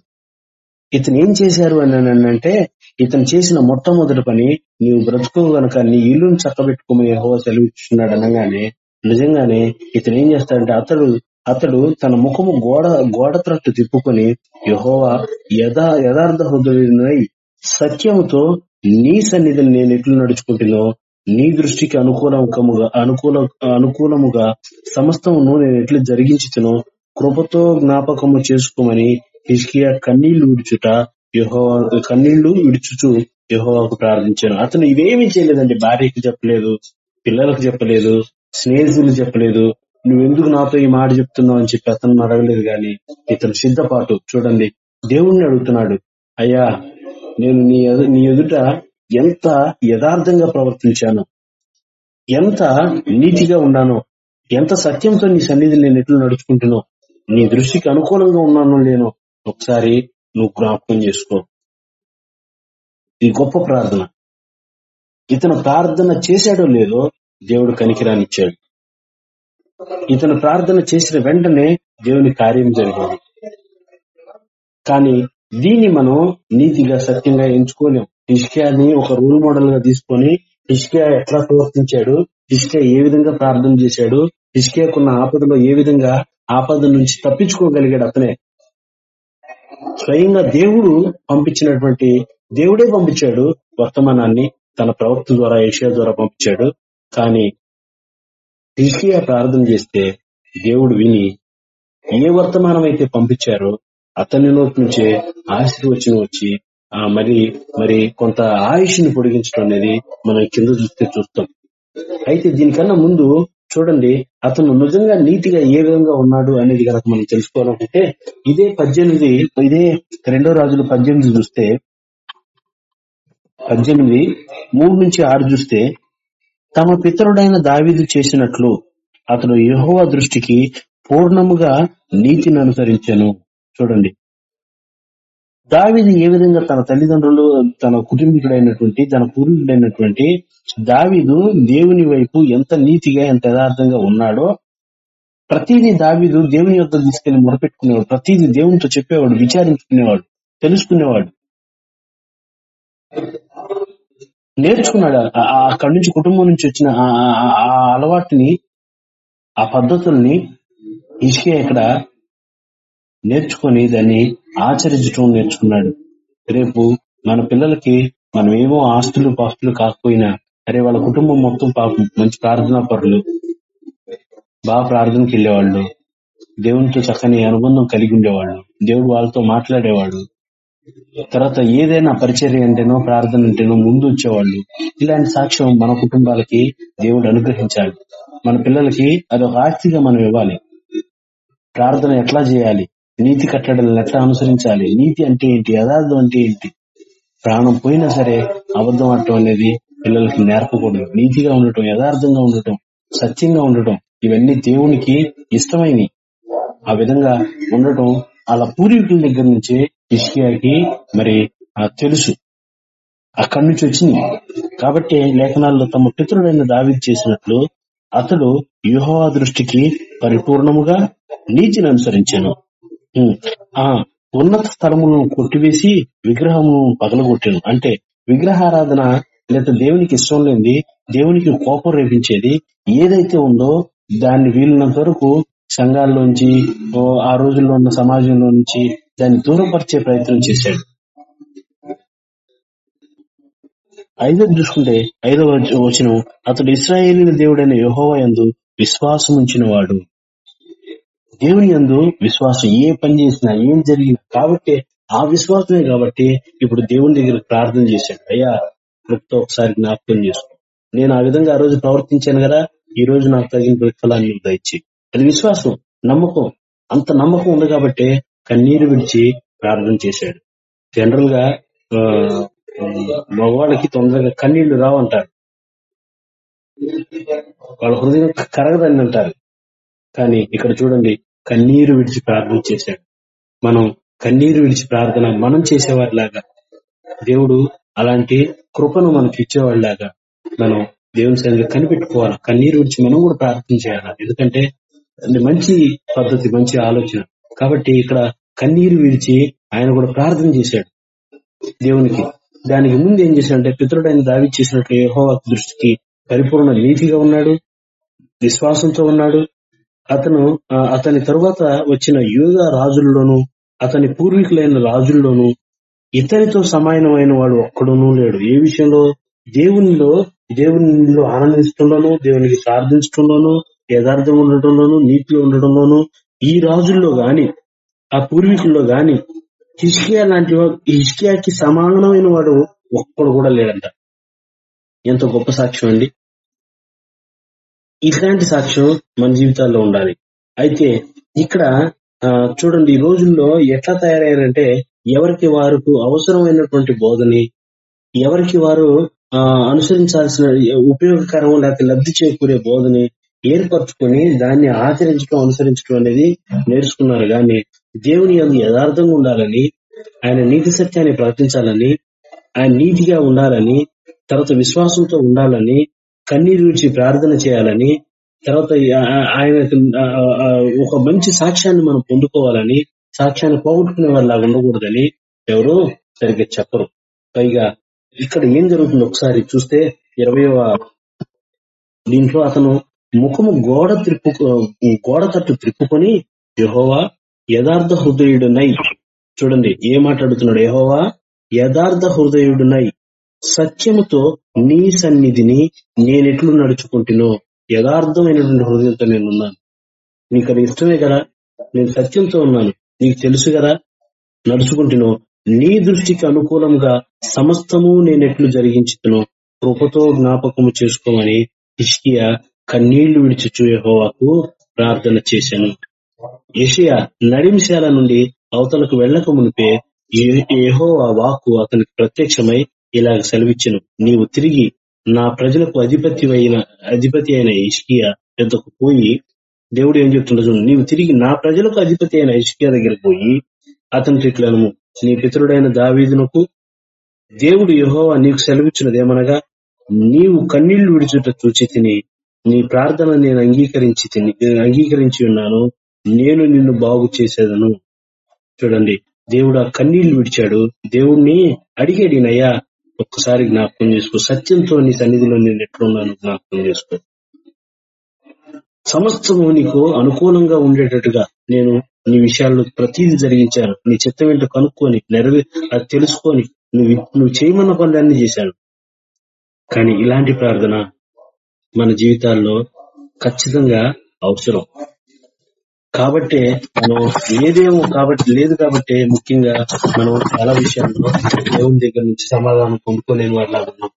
ఇతను ఏం చేశారు అని అంటే ఇతను చేసిన మొట్టమొదటి పని నీవు బ్రతుకు గనక నీ ఇల్లును చక్కబెట్టుకోమని యెహోవా సెలవిస్తున్నాడు అనగానే నిజంగానే ఇతను ఏం చేస్తాడంటే అతడు అతడు తన ముఖము గోడ గోడ త్రట్టు తిప్పుకొని యహోవా యథా యథార్థ హృదయునై సత్యముతో నీ సన్నిధిని నేను ఎట్లు నడుచుకుంటున్నో నీ దృష్టికి అనుకూలముగా అనుకూల అనుకూలముగా సమస్తమును నేను ఎట్లు జరిగించుతునో కృపతో జ్ఞాపకము చేసుకోమని హిజ్కియా కన్నీళ్ళు విడుచుట యహో కన్నీళ్ళు విడుచుచు యహోవాకు ప్రార్థించాను. అతను ఇవేమీ చేయలేదండి. భార్యకి చెప్పలేదు పిల్లలకు చెప్పలేదు స్నేహితులు చెప్పలేదు నువ్వెందుకు నాతో ఈ మాట చెప్తున్నావు? అని చెప్పి అతను అడగలేదు గాని ఇతను సిద్ధపాటు చూడండి దేవుణ్ణి అడుగుతున్నాడు అయ్యా నేను నీ నీ ఎదుట ఎంత యథార్థంగా ప్రవర్తించాను? ఎంత నీతిగా ఉన్నానో ఎంత సత్యంతో నీ సన్నిధిని నేను ఎట్లు నడుచుకుంటున్నావు నీ దృష్టికి అనుకూలంగా ఉన్నానో లేనో ఒకసారి నువ్వు జ్ఞాపకం చేసుకో. ఈ గొప్ప ప్రార్థన. ఇతను ప్రార్థన చేశాడో లేదో దేవుడు కనికిరానిచ్చాడు. ఇతను ప్రార్థన చేసిన వెంటనే దేవుని కార్యం జరిగింది. కానీ దీన్ని మనం నీతిగా సత్యంగా ఎంచుకోలేం. హిష్కియాని ఒక రోల్ మోడల్గా తీసుకొని హిష్కియా ఎట్లా ప్రవర్తించాడు హిష్కియా ఏ విధంగా ప్రార్థన చేశాడు హిష్కియాకున్న ఆపదలో ఏ విధంగా ఆపద నుంచి తప్పించుకోగలిగాడు అతనే. స్వయంగా దేవుడు పంపించినటువంటి దేవుడే పంపించాడు వర్తమానాన్ని తన ప్రవక్త ద్వారా ఏషియా ద్వారా పంపించాడు. కానీ హిష్కియా ప్రార్థన చేస్తే దేవుడు విని ఏ వర్తమానం అయితే పంపించారో అతని నోటి నుంచే ఆశీర్వచనం వచ్చి ఆ మరి మరి కొంత ఆయుష్ని పొడిగించడం అనేది మనం కింద చూస్తే చూస్తాం. అయితే దీనికన్నా ముందు చూడండి అతను నిజంగా నీతిగా ఏ విధంగా ఉన్నాడు అనేది కనుక మనం తెలుసుకోవాలనుకుంటే ఇదే పద్దెనిమిది ఇదే రెండో రాజులు పద్దెనిమిది చూస్తే పద్దెనిమిది మూడు నుంచి ఆరు చూస్తే తమ పితరుడైన దావీదు చేసినట్లు అతడు యెహోవా దృష్టికి పూర్ణముగా నీతిని అనుసరించాను. చూడండి. దావీదు ఏ విధంగా తన తల్లిదండ్రులు తన కుటుంబీకుడైనటువంటి తన పూర్వీకుడైనటువంటి దావీదు దేవుని వైపు ఎంత నీతిగా ఎంత యథార్థంగా ఉన్నాడో ప్రతిదీ దావీదు దేవుని యొక్క తీసుకెళ్ళి మొరపెట్టుకునేవాడు ప్రతిదీ దేవునితో చెప్పేవాడు విచారించుకునేవాడు తెలుసుకునేవాడు. నేర్చుకున్నాడు. అక్కడి నుంచి కుటుంబం నుంచి వచ్చిన ఆ- అలవాటుని ఆ పద్ధతుల్ని ఇష్కే ఇక్కడ నేర్చుకొని దాన్ని ఆచరించడం నేర్చుకున్నాడు. రేపు మన పిల్లలకి మనం ఏమో ఆస్తులు పాస్తులు కాకపోయినా అరే వాళ్ళ కుటుంబం మొత్తం పాపం మంచి ప్రార్థనా పరులు బాగా ప్రార్థనకి వెళ్ళేవాళ్ళు దేవునితో చక్కని అనుబంధం కలిగి ఉండేవాళ్ళు దేవుడు వాళ్ళతో మాట్లాడేవాడు తర్వాత ఏదైనా పరిచర్య అంటేనో ప్రార్థన అంటేనో ముందు వచ్చేవాళ్ళు. ఇలాంటి సాక్ష్యం మన కుటుంబాలకి దేవుడు అనుగ్రహించాలి మన పిల్లలకి అది ఒక ఆస్తిగా మనం ఇవ్వాలి. ప్రార్థన ఎట్లా చేయాలి? నీతి కట్టడలను ఎట్లా అనుసరించాలి? నీతి అంటే ఏంటి? యథార్థం అంటే ఏంటి? ప్రాణం పోయినా సరే అబద్ధం ఆడటం అనేది పిల్లలకి నేర్పకూడదు. నీతిగా ఉండటం యథార్థంగా ఉండటం సత్యంగా ఉండటం ఇవన్నీ దేవునికి ఇష్టమైనవి. ఆ విధంగా ఉండటం అలా పూర్వీకుల దగ్గర నుంచి ఇష్కియాకి మరి ఆ తెలుసు. అక్కడి నుంచి వచ్చింది. కాబట్టి లేఖనాల్లో తమ పితృడైన దావి చేసినట్లు అతడు యుహోవా దృష్టికి పరిపూర్ణముగా నీతిని అనుసరించాను. ఆ ఉన్నత స్థలములను కొట్టివేసి విగ్రహము పగలగొట్టాను. అంటే విగ్రహారాధన లేదా దేవునికి ఇష్టం లేనిది దేవునికి కోపం రేపించేది ఏదైతే ఉందో దాన్ని వీలున్నంత వరకు సంఘాల్లోంచి ఆ రోజుల్లో ఉన్న సమాజంలో నుంచి దాన్ని దూరపరిచే ప్రయత్నం చేశాడు. ఐదో చూసుకుంటే ఐదవ వచనం అతడు ఇస్రాయేలీల దేవుడైన యహోవా యందు విశ్వాసం ఉంచిన వాడు దేవుని యందు విశ్వాసం ఏ పని చేసినా ఏం జరిగినా కాబట్టి ఆ విశ్వాసమే కాబట్టి ఇప్పుడు దేవుని దగ్గర ప్రార్థన చేశాడు. అయ్యా కృప్తో ఒకసారి జ్ఞాపకం చేసుకో. నేను ఆ విధంగా ఆ రోజు ప్రవర్తించాను కదా ఈ రోజు నాకు తగిన ప్రతిఫలాన్ని దయచి అది విశ్వాసం నమ్మకం. అంత నమ్మకం ఉంది కాబట్టి కన్నీరు విడిచి ప్రార్థన చేశాడు. జనరల్గా ఆ, మగవాళ్ళకి తొందరగా కన్నీళ్ళు రావంటారు. వాళ్ళ హృదయం కరగదని అంటారు. కానీ ఇక్కడ చూడండి కన్నీరు విడిచి ప్రార్థన చేశాడు. మనం కన్నీరు విడిచి ప్రార్థన మనం చేసేవారిలాగా దేవుడు అలాంటి కృపను మనకి ఇచ్చేవాడిలాగా మనం దేవుని సరిగ్గా కనిపెట్టుకోవాలి? కన్నీరు విడిచి మనం కూడా ప్రార్థన చేయాలి? ఎందుకంటే మంచి పద్ధతి మంచి ఆలోచన. కాబట్టి ఇక్కడ కన్నీరు విడిచి ఆయన కూడా ప్రార్థన చేశాడు దేవునికి. దానికి ముందు ఏం చేశాడంటే పితరుడైన దావి చేసినట్లు యెహోవా దృష్టికి పరిపూర్ణ నీతిగా ఉన్నాడు విశ్వాసంతో ఉన్నాడు. అతను ఆ, అతని తరువాత వచ్చిన యూద రాజుల్లోనూ అతని పూర్వీకులైన రాజుల్లోనూ ఇతనితో సమానమైన వాడు ఒక్కడునూ లేడు. ఏ విషయంలో? దేవునిలో దేవునిలో ఆనందించడంలోనూ దేవునికి ప్రార్థించడంలోనూ యథార్థం ఉండటంలోనూ నీతిలో ఉండటంలోనూ ఈ రాజుల్లో గాని ఆ పూర్వీకుల్లో గాని హిస్కియా లాంటి వాడు హిస్కియాకి సమానమైన వాడు ఒక్కడు కూడా లేడంట. ఎంత గొప్ప సాక్ష్యం అండి. ఇట్లాంటి సాక్ష్యం మన జీవితాల్లో ఉండాలి. అయితే ఇక్కడ ఆ, చూడండి ఈ రోజుల్లో ఎట్లా తయారయ్యారంటే ఎవరికి వారికి అవసరమైనటువంటి బోధని ఎవరికి వారు ఆ, అనుసరించాల్సిన ఉపయోగకరం లేకపోతే లబ్ధి చేకూరే బోధని ఏర్పరచుకొని దాన్ని ఆచరించడం అనుసరించడం అనేది నేర్చుకున్నారు. కానీ దేవుని యొక్క యథార్థంగా ఉండాలని ఆయన నీతి సత్యాన్ని ప్రకటించాలని ఆయన నీతిగా ఉండాలని తర్వాత విశ్వాసంతో ఉండాలని కన్నీరు విడిచి ప్రార్థన చేయాలని తర్వాత ఆయన ఒక మంచి సాక్ష్యాన్ని మనం పొందుకోవాలని సాక్ష్యాన్ని పోగొట్టుకునే వాళ్ళ ఉండకూడదని ఎవరు సరిగ్గా చెప్పరు. పైగా ఇక్కడ ఏం జరుగుతుంది ఒకసారి చూస్తే ఇరవయవ దీంట్లో అతను ముఖము గోడ త్రిప్పు గోడ తట్టు త్రిప్పుకొని యహోవా యథార్థ హృదయుడునై చూడండి ఏ మాట్లాడుతున్నాడు? యహోవా యథార్థ హృదయుడునై సత్యముతో నీ సన్నిధిని నేనెట్లు నడుచుకుంటునో యథార్థమైనటువంటి హృదయంతో నేను ఉన్నాను నీకు అది ఇష్టమే కదా? నేను సత్యంతో ఉన్నాను. నీకు తెలుసు కదా? నడుచుకుంటునో నీ దృష్టికి అనుకూలంగా సమస్తము నేనెట్లు జరిగించుతునో కృపతో జ్ఞాపకము చేసుకోమని ఇష్కియా కన్నీళ్ళు విడిచి యెహోవాకు ప్రార్థన చేశాను. యషియా నడిమిశాల నుండి అవతలకు వెళ్ళక మునిపే యె- యెహోవా వాక్కు అతనికి ప్రత్యక్షమై ఇలాగ సెలవిచ్చను. నీవు తిరిగి నా ప్రజలకు అధిపతి అయిన అధిపతి అయిన ఇష్కియా పెద్దకు పోయి దేవుడు ఏం చెప్తుండదు నీవు తిరిగి నా ప్రజలకు అధిపతి అయిన ఇష్కియా దగ్గరకు పోయి అతని ఇట్లను నీ పితరుడైన దావీదునకు దేవుడు యహోవా నీకు సెలవిచ్చినదేమనగా నీవు కన్నీళ్ళు విడిచుట చూచి తిని నీ ప్రార్థన నేను అంగీకరించి అంగీకరించి ఉన్నాను. నేను నిన్ను బాగు చేసేదను. చూడండి దేవుడు ఆ కన్నీళ్ళు విడిచాడు. దేవుణ్ణి అడిగాడు నయ్యా ఒక్కసారి జ్ఞాపకం చేసుకో. సత్యంతో నీ సన్నిధిలో నేను ఎట్లున్నాను జ్ఞాపకం చేసుకో. సమస్తము నీకు అనుకూలంగా ఉండేటట్టుగా నేను నీ విషయాల్లో ప్రతిదీ జరిగించాను. నీ చిత్తం ఏంటో కనుక్కొని నెరవే అది తెలుసుకొని నువ్వు నువ్వు చేయమన్న పనులన్నీ చేశాను. కానీ ఇలాంటి ప్రార్థన మన జీవితాల్లో ఖచ్చితంగా అవసరం. కాబట్టి మనం ఏదేమో కాబట్టి లేదు కాబట్టి ముఖ్యంగా మనం చాలా విషయాల్లో దేవుని దగ్గర నుంచి సమాధానం పొందుకోలేని వాళ్ళ ఉన్నాం.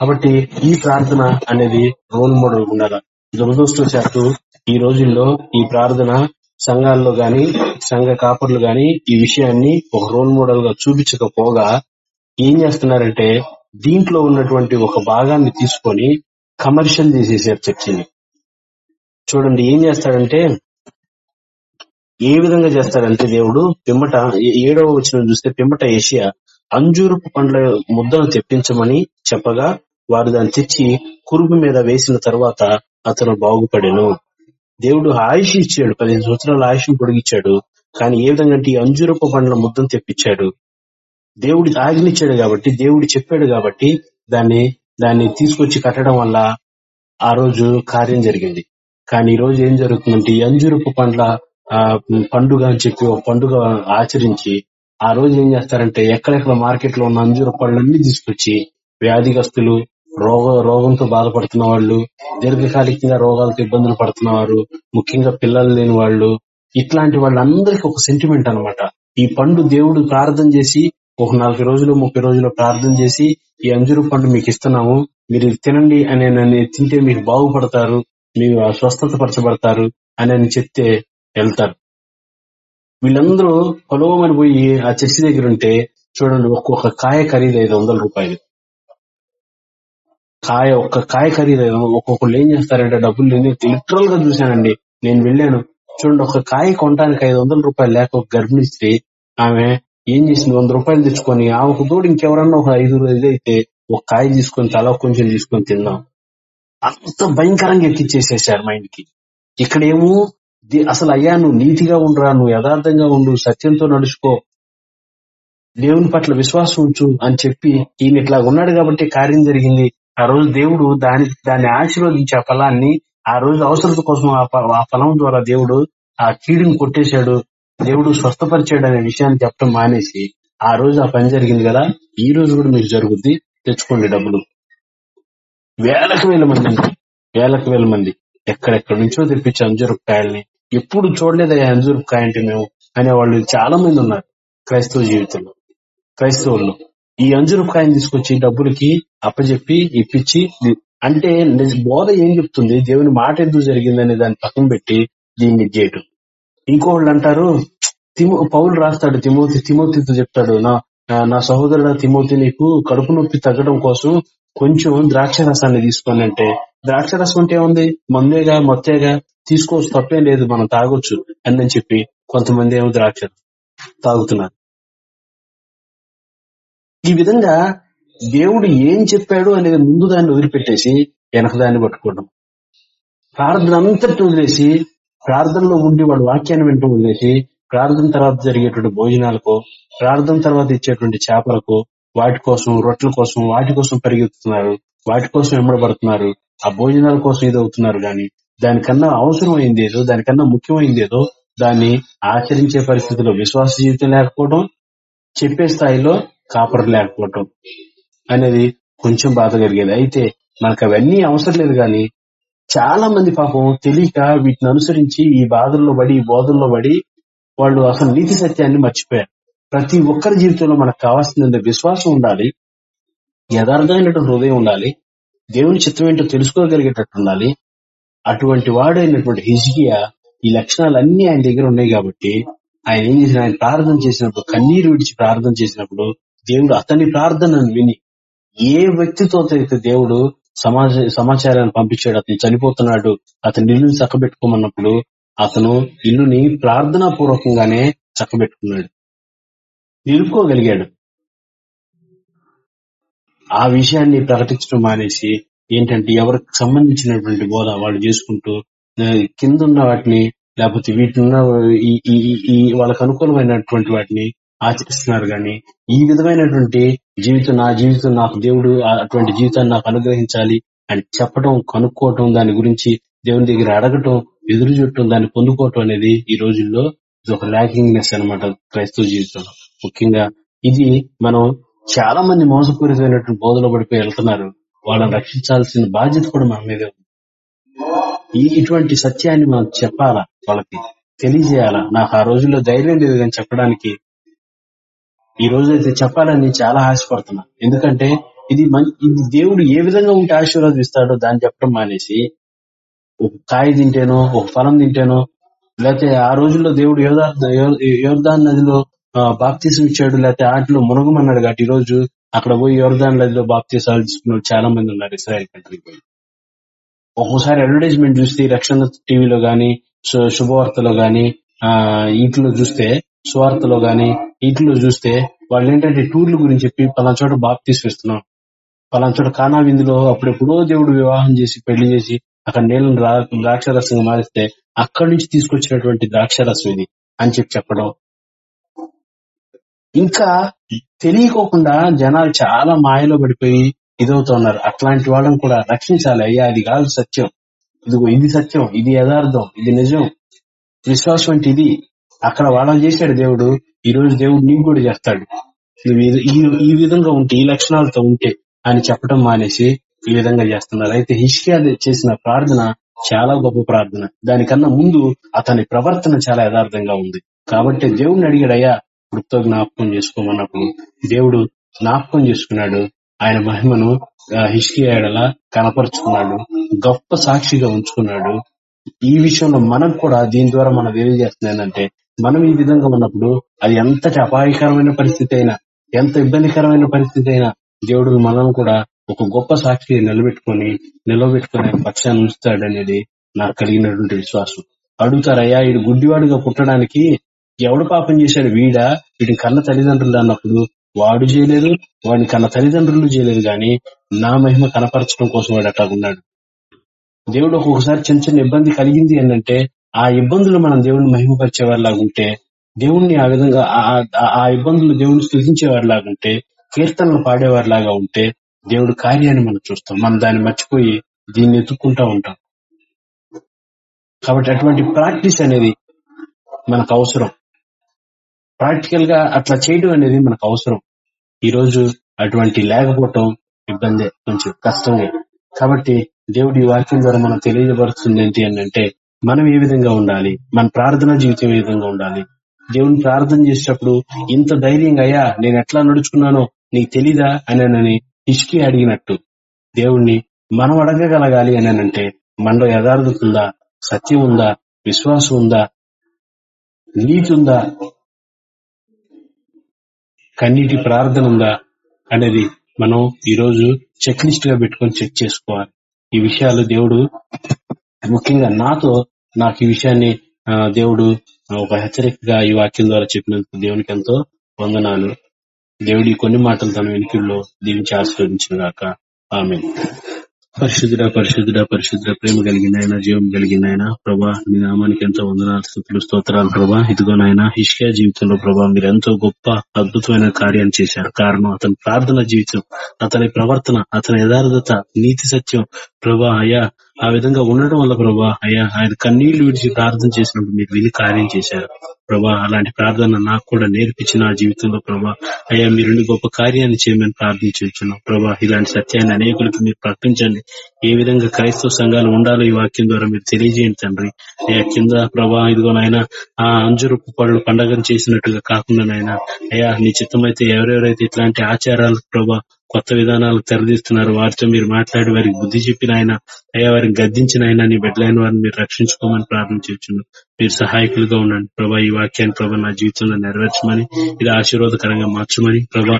కాబట్టి ఈ ప్రార్థన అనేది రోల్ మోడల్ ఉండాలి? దురదృష్టవశాత్తు ఈ రోజుల్లో ఈ ప్రార్థన సంఘాల్లో గాని సంఘ కాపర్లు గాని ఈ విషయాన్ని ఒక రోల్ మోడల్గా చూపించకపోగా ఏం చేస్తున్నారంటే దీంట్లో ఉన్నటువంటి ఒక భాగాన్ని తీసుకొని కమర్షియల్ చేసేసారు చర్చిని చూడండి ఏం చేస్తాడంటే ఏ విధంగా చేస్తాడంటే దేవుడు పిమ్మట ఏడవ వచ్చిన చూస్తే పిమ్మట ఏషియా అంజూరపు పండ్ల ముద్దను తెప్పించమని చెప్పగా వారు దాన్ని తెచ్చి కురుపు మీద వేసిన తర్వాత అతను బాగుపడెను. దేవుడు ఆయుష్ ఇచ్చాడు పదిహేను సంవత్సరాల ఆయుష్ను పొడిగించాడు కానీ ఏ విధంగా అంటే ఈ అంజూరపు పండ్ల ముద్దను తెప్పించాడు. దేవుడి ఆజ్ఞిచ్చాడు కాబట్టి దేవుడు చెప్పాడు కాబట్టి దాన్ని దాన్ని తీసుకొచ్చి కట్టడం వల్ల ఆ రోజు కార్యం జరిగింది. కానీ ఈ రోజు ఏం జరుగుతుందంటే ఈ అంజూరపు పండ్ల ఆ, పండుగ అని చెప్పి ఒక పండుగ ఆచరించి ఆ రోజు ఏం చేస్తారంటే ఎక్కడెక్కడ మార్కెట్లో ఉన్న అంజూర పళ్ళన్నీ తీసుకొచ్చి వ్యాధిగస్తులు రోగ రోగంతో బాధపడుతున్న వాళ్ళు దీర్ఘకాలికంగా రోగాలతో ఇబ్బందులు పడుతున్నవారు ముఖ్యంగా పిల్లలు లేని వాళ్ళు ఇట్లాంటి వాళ్ళందరికీ ఒక సెంటిమెంట్ అన్నమాట. ఈ పండు దేవుడు ప్రార్థన చేసి ఒక నలభై రోజులు ముప్పై రోజులు ప్రార్థన చేసి ఈ అంజూరు పండు మీకు ఇస్తున్నాము. మీరు తినండి అని నన్ను తింటే మీరు బాగుపడతారు మీరు స్వస్థత పరచబడతారు అని అని చెప్తే వెళ్తారు. వీళ్ళందరూ పొలవమని పోయి ఆ చర్చి దగ్గర ఉంటే చూడండి ఒక్కొక్క కాయ ఖరీదు ఐదు వందల రూపాయలు. కాయ ఒక్క కాయ ఖరీదు ఐదు ఒక్కొక్కళ్ళు ఏం చేస్తారంటే డబ్బులు నేను లిటరల్గా చూశానండి నేను వెళ్ళాను. చూడండి ఒక కాయ కొనడానికి ఐదు వందల రూపాయలు లేక ఒక గర్భిణీ స్త్రీ ఆమె ఏం చేసింది? వంద రూపాయలు తెచ్చుకొని ఆమెకు తోడు ఇంకెవరన్నా ఒక ఐదు ఇదైతే ఒక కాయ తీసుకొని తల కొంచెం తీసుకొని తిన్నాం. అంత భయంకరంగా ఎక్కిచ్చేసేసారు మైండ్కి ఇక్కడేమో అసలు అయ్యా నువ్వు నీతిగా ఉండరా నువ్వు యథార్థంగా ఉండు సత్యంతో నడుచుకో దేవుని పట్ల విశ్వాసం ఉంచు అని చెప్పి ఈయన ఇట్లా ఉన్నాడు కాబట్టి కార్యం జరిగింది. ఆ రోజు దేవుడు దాని దాన్ని ఆశీర్వదించే ఆ ఫలాన్ని ఆ రోజు అవసరత కోసం ఆ ఆ ఫలం ద్వారా దేవుడు ఆ కీడుని కొట్టేశాడు. దేవుడు స్వస్థపరిచాడు అనే విషయాన్ని చెప్పడం మానేసి ఆ రోజు ఆ పని జరిగింది కదా ఈ రోజు కూడా మీకు జరుగుద్ది తెచ్చుకోండి డబ్బులు. వేలకు వేల మంది అండి. వేలకు వేల మంది. ఎక్కడెక్కడి నుంచో తెప్పించే అంజూరపు కాయల్ని ఎప్పుడు చూడలేదయ్యా అంజూరపు కాయ అంటే మేము అనేవాళ్ళు చాలా మంది ఉన్నారు క్రైస్తవ జీవితంలో. క్రైస్తవుల్లో. ఈ అంజూరపు కాయని తీసుకొచ్చి డబ్బులకి అప్పచెప్పి ఇప్పించి అంటే బోధ ఏం చెప్తుంది? దేవుని మాట ఎందుకు జరిగిందనే దాన్ని పక్కన పెట్టి దీన్ని గేటు. చేయటం ఇంకోళ్ళు అంటారు తిమో పౌలు రాస్తాడు తిమోతి తిమోతితో చెప్తాడు నా నా- సహోదరుడు తిమోతి నీకు కడుపు నొప్పి తగ్గడం కోసం కొంచెం ద్రాక్ష రసాన్ని తీసుకొని అంటే ద్రాక్ష రసం అంటే ఏముంది? మందేగా మొత్తేగా? తీసుకోవచ్చు తప్పేం లేదు మనం తాగొచ్చు అని చెప్పి కొంతమంది ఏమో ద్రాక్ష తాగుతున్నారు. ఈ విధంగా దేవుడు ఏం చెప్పాడు అనేది ముందు దాన్ని వదిలిపెట్టేసి వెనక దాన్ని పట్టుకోవడం. ప్రార్థన అంతటి వదిలేసి ప్రార్థనలో ఉండి వాడు వాక్యాన్ని వింటూ వదిలేసి ప్రార్థన తర్వాత జరిగేటువంటి భోజనాలకు ప్రార్థన తర్వాత ఇచ్చేటువంటి చేపలకు వాటి కోసం రొట్టెల కోసం వాటి కోసం పరిగెత్తుతున్నారు వాటి కోసం వెంబడబడుతున్నారు ఆ భోజనాల కోసం ఇది అవుతున్నారు గాని దానికన్నా అవసరమైంది ఏదో దానికన్నా ముఖ్యమైంది ఏదో దాన్ని ఆచరించే పరిస్థితిలో విశ్వాస జీవితం లేకపోవడం చెప్పే స్థాయిలో కాపర్ లేకపోవటం అనేది కొంచెం బాధ కలిగేది. అయితే మనకు అవన్నీ అవసరం లేదు కానీ చాలా మంది పాపం తెలియక వీటిని అనుసరించి ఈ బాధల్లో పడి ఈ బోధల్లో పడి వాళ్ళు అసలు నీతి సత్యాన్ని మర్చిపోయారు. ప్రతి ఒక్కరి జీవితంలో మనకు కావాల్సిన విశ్వాసం ఉండాలి. యథార్థమైనటువంటి హృదయం ఉండాలి. దేవుని చిత్తం ఏంటో తెలుసుకోగలిగేటట్టు ఉండాలి. అటువంటి వాడైనటువంటి హిజ్కియా ఈ లక్షణాలన్నీ ఆయన దగ్గర ఉన్నాయి కాబట్టి ఆయన ఏం చేసిన ఆయన ప్రార్థన చేసినప్పుడు కన్నీరు విడిచి ప్రార్థన చేసినప్పుడు దేవుడు అతని ప్రార్థనను విని ఏ వ్యక్తితో అయితే దేవుడు సమాజ సమాచారాన్ని పంపించాడు. అతను చనిపోతున్నాడు. అతని ఇల్లుని చక్కబెట్టుకోమన్నప్పుడు అతను ఇల్లుని ప్రార్థనా పూర్వకంగానే చక్కబెట్టుకున్నాడు. నిలుపుకోగలిగాడు. ఆ విషయాన్ని ప్రకటించడం మానేసి ఏంటంటే ఎవరికి సంబంధించినటువంటి బోధ వాళ్ళు చేసుకుంటూ కింద ఉన్న వాటిని లేకపోతే వీటిని ఈ వాళ్ళకు అనుకూలమైనటువంటి వాటిని ఆచరిస్తున్నారు కానీ ఈ విధమైనటువంటి జీవితం నా జీవితం నాకు దేవుడు అటువంటి జీవితాన్ని నాకు అనుగ్రహించాలి అని చెప్పడం కనుక్కోవటం దాని గురించి దేవుని దగ్గర అడగటం ఎదురు చుట్టం దాన్ని పొందుకోవటం అనేది ఈ రోజుల్లో ఇది ఒక ల్యాకింగ్నెస్ అన్నమాట క్రైస్తవ జీవితంలో. ముఖ్యంగా ఇది మనం చాలా మంది మోసపూరితమైనటువంటి బోధలో పడిపోయి వెళ్తున్నారు. వాళ్ళని రక్షించాల్సిన బాధ్యత కూడా మన మీదే ఉంది. ఈ ఇటువంటి సత్యాన్ని మనం చెప్పాలా వాళ్ళకి? తెలియజేయాలా? నాకు ఆ రోజుల్లో ధైర్యం లేదు కానీ చెప్పడానికి ఈ రోజు అయితే చెప్పాలని చాలా ఆశపడుతున్నా. ఎందుకంటే ఇది ఇది దేవుడు ఏ విధంగా ఉంటే ఆశీర్వాదిస్తాడో దాన్ని చెప్పడం మానేసి ఒక కాయ తింటేనో ఒక ఫలం తింటేనో లేకపోతే ఆ రోజుల్లో దేవుడు యోర్దా- యోర్దాన్ నదిలో బాప్తీసం ఇచ్చాడు లేకపోతే ఆటలో మునగమన్నాడు కాబట్టి ఈ రోజు అక్కడ పోయి యోర్దాన్ నదిలో బాప్తీసాలు తీసుకున్న వాళ్ళు చాలా మంది ఉన్నారు ఇస్రాయల్ కంట్రీకి పోయి. ఒక్కోసారి అడ్వర్టైజ్మెంట్ చూస్తే రక్షణ టీవీలో గానీ శుభవార్తలో గానీ ఆ చూస్తే సువార్తలో గాని వీటిలో చూస్తే వాళ్ళు ఏంటంటే టూర్ల గురించి చెప్పి పలానా చోట బాప్తీసం ఇస్తున్నాం పలానా చోట కానా విందులో అప్పుడెప్పుడో దేవుడు వివాహం చేసి పెళ్ళి చేసి అక్కడ నీళ్ళను ద్రాక్షరసంగా మారిస్తే అక్కడి నుంచి తీసుకొచ్చినటువంటి ద్రాక్షరసం ఇది అని చెప్పి చెప్పడం. ఇంకా తెలియకోకుండా జనాలు చాలా మాయలో పడిపోయి ఇదవుతున్నారు అట్లాంటి వాళ్ళని కూడా రక్షించాలి. అయ్యా ఇది కాదు సత్యం. ఇదిగో ఇది సత్యం. ఇది యథార్థం. ఇది నిజం. విశ్వాసం అంటే ఇది. అక్కడ వాళ్ళని చేశాడు దేవుడు. ఈ రోజు దేవుడు నీకు కూడా చేస్తాడు. నువ్వు ఈ విధంగా ఉంటే ఈ లక్షణాలతో ఉంటే అని చెప్పడం మానేసి ఈ విధంగా చేస్తున్నారు. అయితే హిష్కియా చేసిన ప్రార్థన చాలా గొప్ప ప్రార్థన. దానికన్నా ముందు అతని ప్రవర్తన చాలా యథార్థంగా ఉంది. కాబట్టి దేవుడిని అడిగాడు అయ్యా జ్ఞాపకం చేసుకోమన్నప్పుడు. దేవుడు జ్ఞాపకం చేసుకున్నాడు. ఆయన మహిమను హిష్కి హిష్కియా కనపరుచుకున్నాడు. గొప్ప సాక్షిగా ఉంచుకున్నాడు. ఈ విషయంలో మనకు కూడా దీని ద్వారా మనం తెలియజేస్తుంది ఏంటంటే మనం ఈ విధంగా ఉన్నప్పుడు అది ఎంతటి అపాయకరమైన పరిస్థితి అయినా ఎంత ఇబ్బందికరమైన పరిస్థితి అయినా దేవుడు మనం కూడా ఒక గొప్ప సాక్షి నిలబెట్టుకొని నిలబెట్టుకుని నిలబెట్టుకునే పక్షాన్ని ఉంచుతాడు అనేది నాకు కలిగినటువంటి విశ్వాసం. అడుగుతారయ్యా వీడు గుడ్డివాడుగా పుట్టడానికి ఎవడు పాపం చేశాడు? వీడా? వీడిని కన్న తల్లిదండ్రులు అన్నప్పుడు వాడు చేయలేదు వాడిని కన్న తల్లిదండ్రులు చేయలేదు గాని నా మహిమ కనపరచడం కోసం వాడు అట్లా ఉన్నాడు దేవుడు ఒక్కొక్కసారి చిన్న చిన్న ఇబ్బంది కలిగింది ఏంటంటే ఆ ఇబ్బందులు మనం దేవుడిని మహిమపరిచేవారిలాగా ఉంటే దేవుణ్ణి ఆ విధంగా ఆ- ఇబ్బందులు దేవుని స్థుతించేవారిలాగా ఉంటే కీర్తనలు పాడేవారిలాగా ఉంటే దేవుడు కార్యాన్ని మనం చూస్తాం. మనం దాన్ని మర్చిపోయి దీన్ని ఎత్తుక్కుంటా ఉంటాం. కాబట్టి అటువంటి ప్రాక్టీస్ అనేది మనకు అవసరం. ప్రాక్టికల్గా అట్లా చేయడం అనేది మనకు అవసరం. ఈ రోజు అటువంటి లేకపోవటం ఇబ్బందే కొంచెం కష్టమే కాబట్టి దేవుడి ఈ వాక్యం ద్వారా మనం తెలియజపరుస్తుంది ఏంటి అని అంటే మనం ఏ విధంగా ఉండాలి? మన ప్రార్థనా జీవితం ఏ విధంగా ఉండాలి? దేవుని ప్రార్థన చేసేటప్పుడు ఇంత ధైర్యంగా అయ్యా నేను ఎట్లా నడుచుకున్నానో నీకు తెలీదా? అని అని ఇష్కి అడిగినట్టు. దేవుణ్ణి మనం అడగగలగాలి అని అంటే మనలో యథార్థత ఉందా? సత్యం ఉందా? విశ్వాసం ఉందా? నీతి ఉందా? కన్నీటి ప్రార్థన ఉందా? అనేది మనం ఈ రోజు చెక్ లిస్ట్గా పెట్టుకొని చెక్ చేసుకోవాలి. ఈ విషయాలు దేవుడు ముఖ్యంగా నాతో నాకు ఈ విషయాన్ని ఆ, దేవుడు ఒక హెచ్చరికగా ఈ వాక్యం ద్వారా చెప్పినందుకు దేవునికి ఎంతో వందనాలు. దేవుడి కొన్ని మాటలు తన వెనుకల్లో దీవించి ఆశీర్వదించిన గాక. ఆమె పరిశుద్ధుడ పరిశుద్ధుడ పరిశుద్ధ ప్రేమ కలిగిన ఆయన జీవం కలిగిన ఆయన ప్రభా నీ నామానికి ఎంతో వందనాలు స్థుతులు స్తోత్రాలు ప్రభా. ఇదిగో నాయన జీవితంలో ప్రభా మీరు ఎంతో గొప్ప అద్భుతమైన కార్యాన్ని చేశారు. కారణం అతని ప్రార్థన జీవితం అతని ప్రవర్తన అతని యథార్థత నీతి సత్యం ప్రభా అయ్యా ఆ విధంగా ఉండడం వల్ల ప్రభా అయ్యా ఆయన కన్నీళ్ళు విడిచి ప్రార్థన చేసినప్పుడు మీరు విని కార్యం చేశారు. ప్రభా అలాంటి ప్రార్థన నాకు కూడా నేర్పించిన నా జీవితంలో ప్రభా. అయ్యా మీరు గొప్ప కార్యాన్ని చేయమని ప్రార్థించున్నాం ప్రభా ఇలాంటి సత్యాన్ని అనేకులకి మీరు ప్రకటించండి. ఏ విధంగా క్రైస్తవ సంఘాలు ఉండాలో ఈ వాక్యం ద్వారా మీరు తెలియజేయండి తండ్రి. అయ్యా కింద ప్రభా ఇదిగో నాయన ఆ అంజురుపు పళ్ళు పండగను చేసినట్టుగా కాకుండా నాయన అయ్యా నీ చిత్తమైతే ఎవరెవరైతే ఇట్లాంటి ఆచారాలకు ప్రభా కొత్త విధానాలు తెరదీస్తున్నారు. వారితో మీరు మాట్లాడి వారికి బుద్ధి చెప్పిన ఆయన అయ్యా వారిని గద్దించిన ఆయన నీ బిడ్డలైన వారిని మీరు రక్షించుకోమని ప్రార్థించున్నాం మీరు సహాయకులుగా ఉండండి. ప్రభా ఈ వాక్యాన్ని ప్రభా నా జీవితంలో నెరవేర్చమని ఇది ఆశీర్వాదకరంగా మార్చమని ప్రభా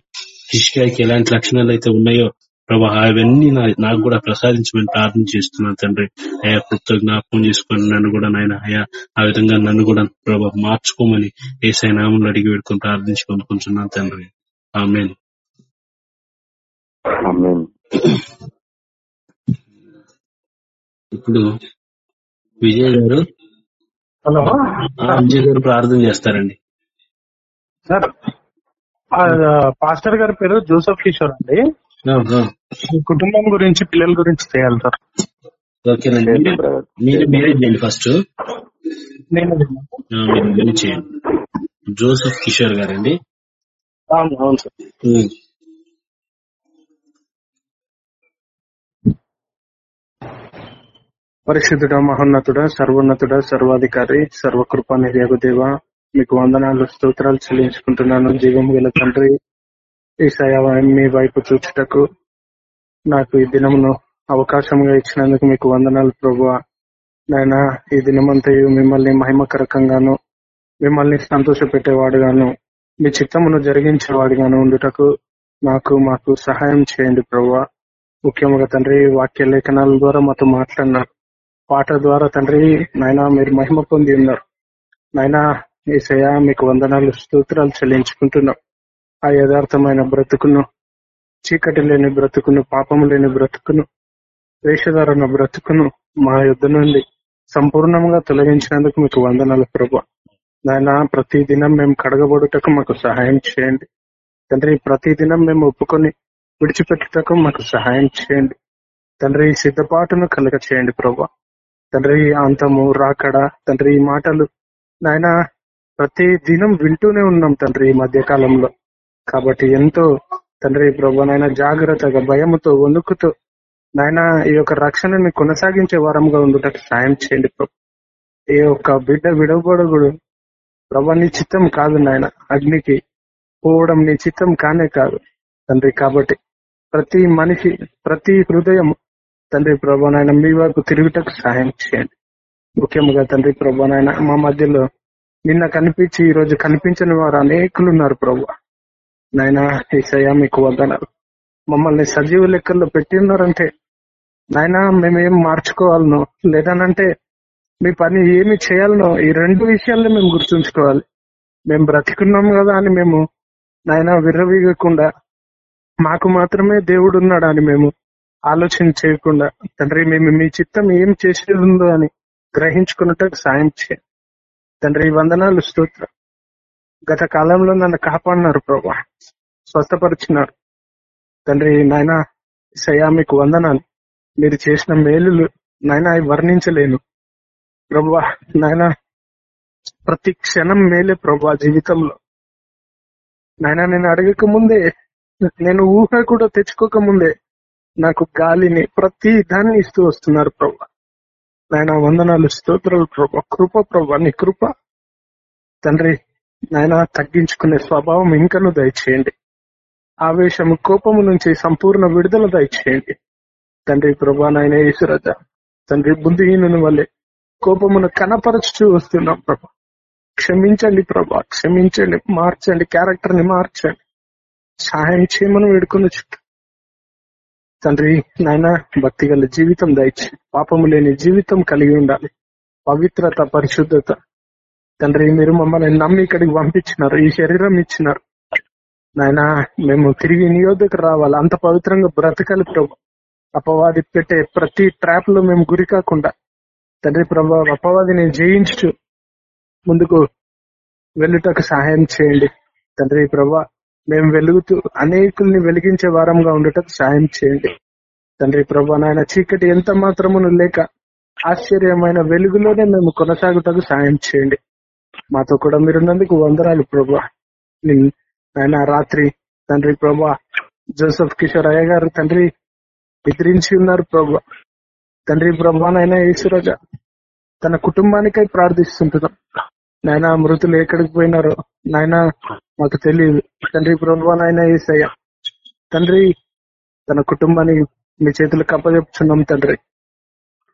హిష్కాయకి ఎలాంటి లక్షణాలు అయితే ఉన్నాయో ప్రభా అవన్నీ నా- నాకు కూడా ప్రసాదించమని ప్రార్థన చేస్తున్నాను తండ్రి. అయ్యా కృప్తో జ్ఞాపకం చేసుకొని నన్ను కూడా నాయన అయా ఆ విధంగా నన్ను కూడా ప్రభా మార్చుకోమని ఏసై నామంలో అడిగి పెట్టుకుని ప్రార్థించి పంపుకుంటున్నాను తండ్రి. ఆమెను. ఇప్పుడు విజయ్ గారు హలో. ఆ, విజయ్ గారు ప్రార్థన చేస్తారండి. సార్ ఆ, పాస్టర్ గారి పేరు జోసఫ్ కిషోర్ అండి. కుటుంబం గురించి పిల్లల గురించి చేయాలి సార్. ఓకేనండి. మీరు- చేయండి. ఫస్ట్. నేను మీరే చేయండి. జోసెఫ్ కిషోర్ గారండి. అవును అవును సార్. పరిశుద్ధుడ మహోన్నతుడ సర్వోన్నతుడ సర్వాధికారి సర్వకృపా నిర్యాగు దేవ మీకు వందనాలు స్తోత్రాలు చెల్లించుకుంటున్నాను. జీవం గల తండ్రి ఈ మీ వైపు చూచుటకు నాకు ఈ దినమును అవకాశంగా ఇచ్చినందుకు మీకు వందనాలు ప్రభు నాయన ఈ దినమంతయు మిమ్మల్ని మహిమకరకంగాను మిమ్మల్ని సంతోష పెట్టేవాడుగాను మీ చిత్తమును జరిగించేవాడుగాను ఉండుటకు నాకు మాకు సహాయం చేయండి ప్రభు ముఖ్యంగా తండ్రి వాక్య లేఖనాల ద్వారా మాతో మాట్లాడినారు. పాట ద్వారా తండ్రి నాయన మీరు మహిమ పొంది ఉన్నారు. నాయన ఈసయ మీకు వందనాలు స్తోత్రాలు చెల్లించుకుంటున్నాం. ఆ యథార్థమైన బ్రతుకును చీకటి లేని బ్రతుకును పాపము లేని బ్రతుకును వేషధారణ బ్రతుకును మా యుద్ధ నుండి సంపూర్ణంగా తొలగించినందుకు మీకు వందనాలు ప్రభు. నాయన ప్రతి దినం మేము కడగబడుటకు మాకు సహాయం చేయండి. తండ్రి ప్రతి దినం మేము ఒప్పుకొని విడిచిపెట్టుటకు మాకు సహాయం చేయండి. తండ్రి సిద్ధపాటును కలగ చేయండి ప్రభా. తండ్రి అంతము రాకడ తండ్రి ఈ మాటలు. నాయన ప్రతి దినం వింటూనే ఉన్నాం తండ్రి ఈ మధ్య కాలంలో కాబట్టి ఎంతో తండ్రి ప్రభు నాయన జాగ్రత్తగా భయముతో వణుకుతో నాయన ఈ యొక్క రక్షణని కొనసాగించే వారంగా ఉండుటకు సాయం చేయండి ప్రభు. ఏ ఒక్క బిడ్డ విడవబడగుడు ప్రభా నీ చిత్తం కాదు నాయన. అగ్నికి పోవడం నీ చిత్తం కానే కాదు తండ్రి కాబట్టి ప్రతి మనిషి ప్రతి హృదయం తండ్రి ప్రభానైనా మీ వైపు తిరుగుటకు సహాయం చేయండి. ముఖ్యంగా తండ్రి ప్రభానైనా మా మధ్యలో నిన్న కనిపించి ఈ రోజు కనిపించని వారు అనేకులు ఉన్నారు ప్రభు. నాయన ఈసయ మీకు వదనాలు. మమ్మల్ని సజీవ లెక్కల్లో ఉన్నారంటే నాయన మేమేం మార్చుకోవాలనో లేదనంటే మీ పని ఏమి చేయాలనో ఈ రెండు విషయాల్లో మేము గుర్తుంచుకోవాలి. మేము బ్రతికున్నాం కదా అని మేము నాయన విర్రవీగకుండా మాకు మాత్రమే దేవుడు ఉన్నాడు అని మేము ఆలోచన చేయకుండా తండ్రి మేము మీ చిత్తం ఏం చేసేది ఉందో అని గ్రహించుకున్నట్టు సాయం చే తండ్రి వందనాలు స్తోత్ర. గత కాలంలో నన్ను కాపాడినారు ప్రభా. స్వస్థపరిచినారు. తండ్రి నాయన సయా మీకు వందనాలు. మీరు చేసిన మేలులు నాయన అవి వర్ణించలేను. ప్రభా నాయన ప్రతి క్షణం మేలే ప్రభా జీవితంలో. నాయన నేను అడగక ముందే నేను ఊహ కూడా తెచ్చుకోక ముందే నాకు గాలిని ప్రతి దాన్ని ఇస్తూ వస్తున్నారు ప్రభా నాయన వందనాలు స్తోత్రాలు ప్రభా కృప ప్రభా నీ కృప. తండ్రి నాయన తగ్గించుకునే స్వభావం ఇంకను దయచేయండి. ఆవేశము కోపము నుంచి సంపూర్ణ విడుదల దయచేయండి. తండ్రి ప్రభా నాయన ఈశ్వరజ తండ్రి బుద్ధిహీనుని వల్లే కోపమును కనపరచు వస్తున్నాం ప్రభా క్షమించండి ప్రభా క్షమించండి మార్చండి క్యారెక్టర్ని మార్చండి. సహాయం చేయమని వేడుకున్న చుట్టూ తండ్రి నాయన భక్తి గల జీవితం దయచి పాపము లేని జీవితం కలిగి ఉండాలి. పవిత్రత పరిశుద్ధత. తండ్రి మీరు మమ్మల్ని నమ్మి ఇక్కడికి పంపించినారు ఈ శరీరం ఇచ్చినారు. నాయన మేము తిరిగి నియోజక రావాలి. అంత పవిత్రంగా బ్రతకాలి ప్రభు. అపవాది పెట్టే ప్రతి ట్రాప్లో మేము గురి కాకుండా. తండ్రి ప్రభు అపవాదిని జయించు. ముందుకు వెళ్ళుటకు సహాయం చేయండి. తండ్రి ప్రభా మేము వెలుగుతూ అనేకుల్ని వెలిగించే వారంగా ఉండటకు సాయం చేయండి. తండ్రి ప్రభా నాయన చీకటి ఎంత మాత్రమును లేక ఆశ్చర్యమైన వెలుగులోనే మేము కొనసాగుటకు సాయం చేయండి. మాతో కూడా మీరున్నందుకు వందరాలు ప్రభా. ఆయన రాత్రి తండ్రి ప్రభా జోసఫ్ కిషోర్ అయ్య గారు తండ్రి నిద్రించి ఉన్నారు ప్రభా. తండ్రి ప్రభానైనా ఈశ్వరజ తన కుటుంబానికై ప్రార్థిస్తుంటున్నాం. నాయన మృతులు ఎక్కడికి పోయినారో? నాయన మాకు తెలియదు తండ్రి ప్రభు నాయన ఏసయ్య తండ్రి తన కుటుంబాన్ని మీ చేతులకు అప్పచెప్తున్నాం తండ్రి.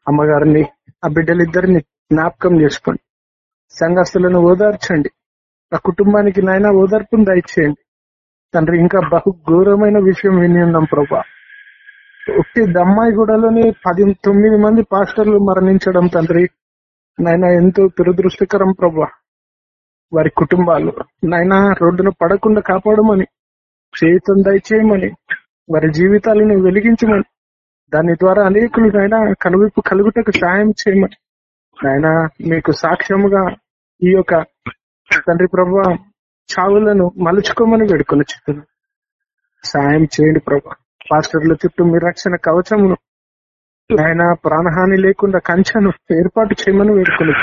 అమ్మగారిని ఆ బిడ్డలిద్దరిని జ్ఞాపకం చేసుకోండి. సంఘస్థులను ఓదార్చండి. ఆ కుటుంబానికి నాయన ఓదార్పును దయచేయండి. తండ్రి ఇంకా బహు ఘోరమైన విషయం విని ఉన్నాం ప్రభా. ఒకటి దమ్మాయి గూడలోని పది తొమ్మిది మంది పాస్టర్లు మరణించడం తండ్రి నాయన ఎంతో దురదృష్టకరం ప్రభా. వారి కుటుంబాలు. నాయన రోడ్డును పడకుండా కాపాడమని చేతం దయచేయమని వారి జీవితాలను వెలిగించమని దాని ద్వారా అనేకులు నాయన కలువిప్పు కలుగుటకు సాయం చేయమని. నాయన మీకు సాక్ష్యముగా ఈ యొక్క తండ్రి ప్రభా చావులను మలుచుకోమని వేడుకొని చెప్తున్నాను సాయం చేయండి ప్రభా. పాస్టర్ల చుట్టూ మీ రక్షణ కవచమును ఆయన ప్రాణహాని లేకుండా కంచెను ఏర్పాటు చేయమని వేడుకొని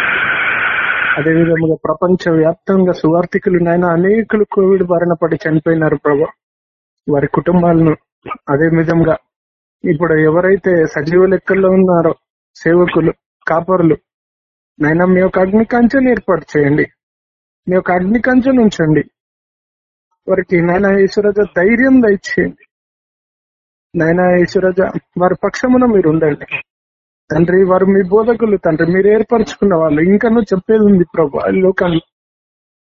అదేవిధంగా ప్రపంచ వ్యాప్తంగా సువార్థికులు నాయన అనేకులు కోవిడ్ బారిన పడి చనిపోయినారు ప్రభా. వారి కుటుంబాలను అదే విధంగా ఇప్పుడు ఎవరైతే సజీవ లెక్కల్లో ఉన్నారో సేవకులు కాపరులు నైనా మీ యొక్క అగ్ని కంచెను ఏర్పాటు చేయండి. మీ యొక్క అగ్ని కంచెను ఉంచండి. వారికి నాయన ఈశ్వరజ ధైర్యం దయచేయండి. నాయన ఈశ్వరజ వారి పక్షమున మీరు ఉండండి తండ్రి వారు మీ బోధకులు తండ్రి మీరు ఏర్పరచుకున్న వాళ్ళు. ఇంకనూ చెప్పేది ఉంది ప్రభు లోకంలో లోకాన్ని.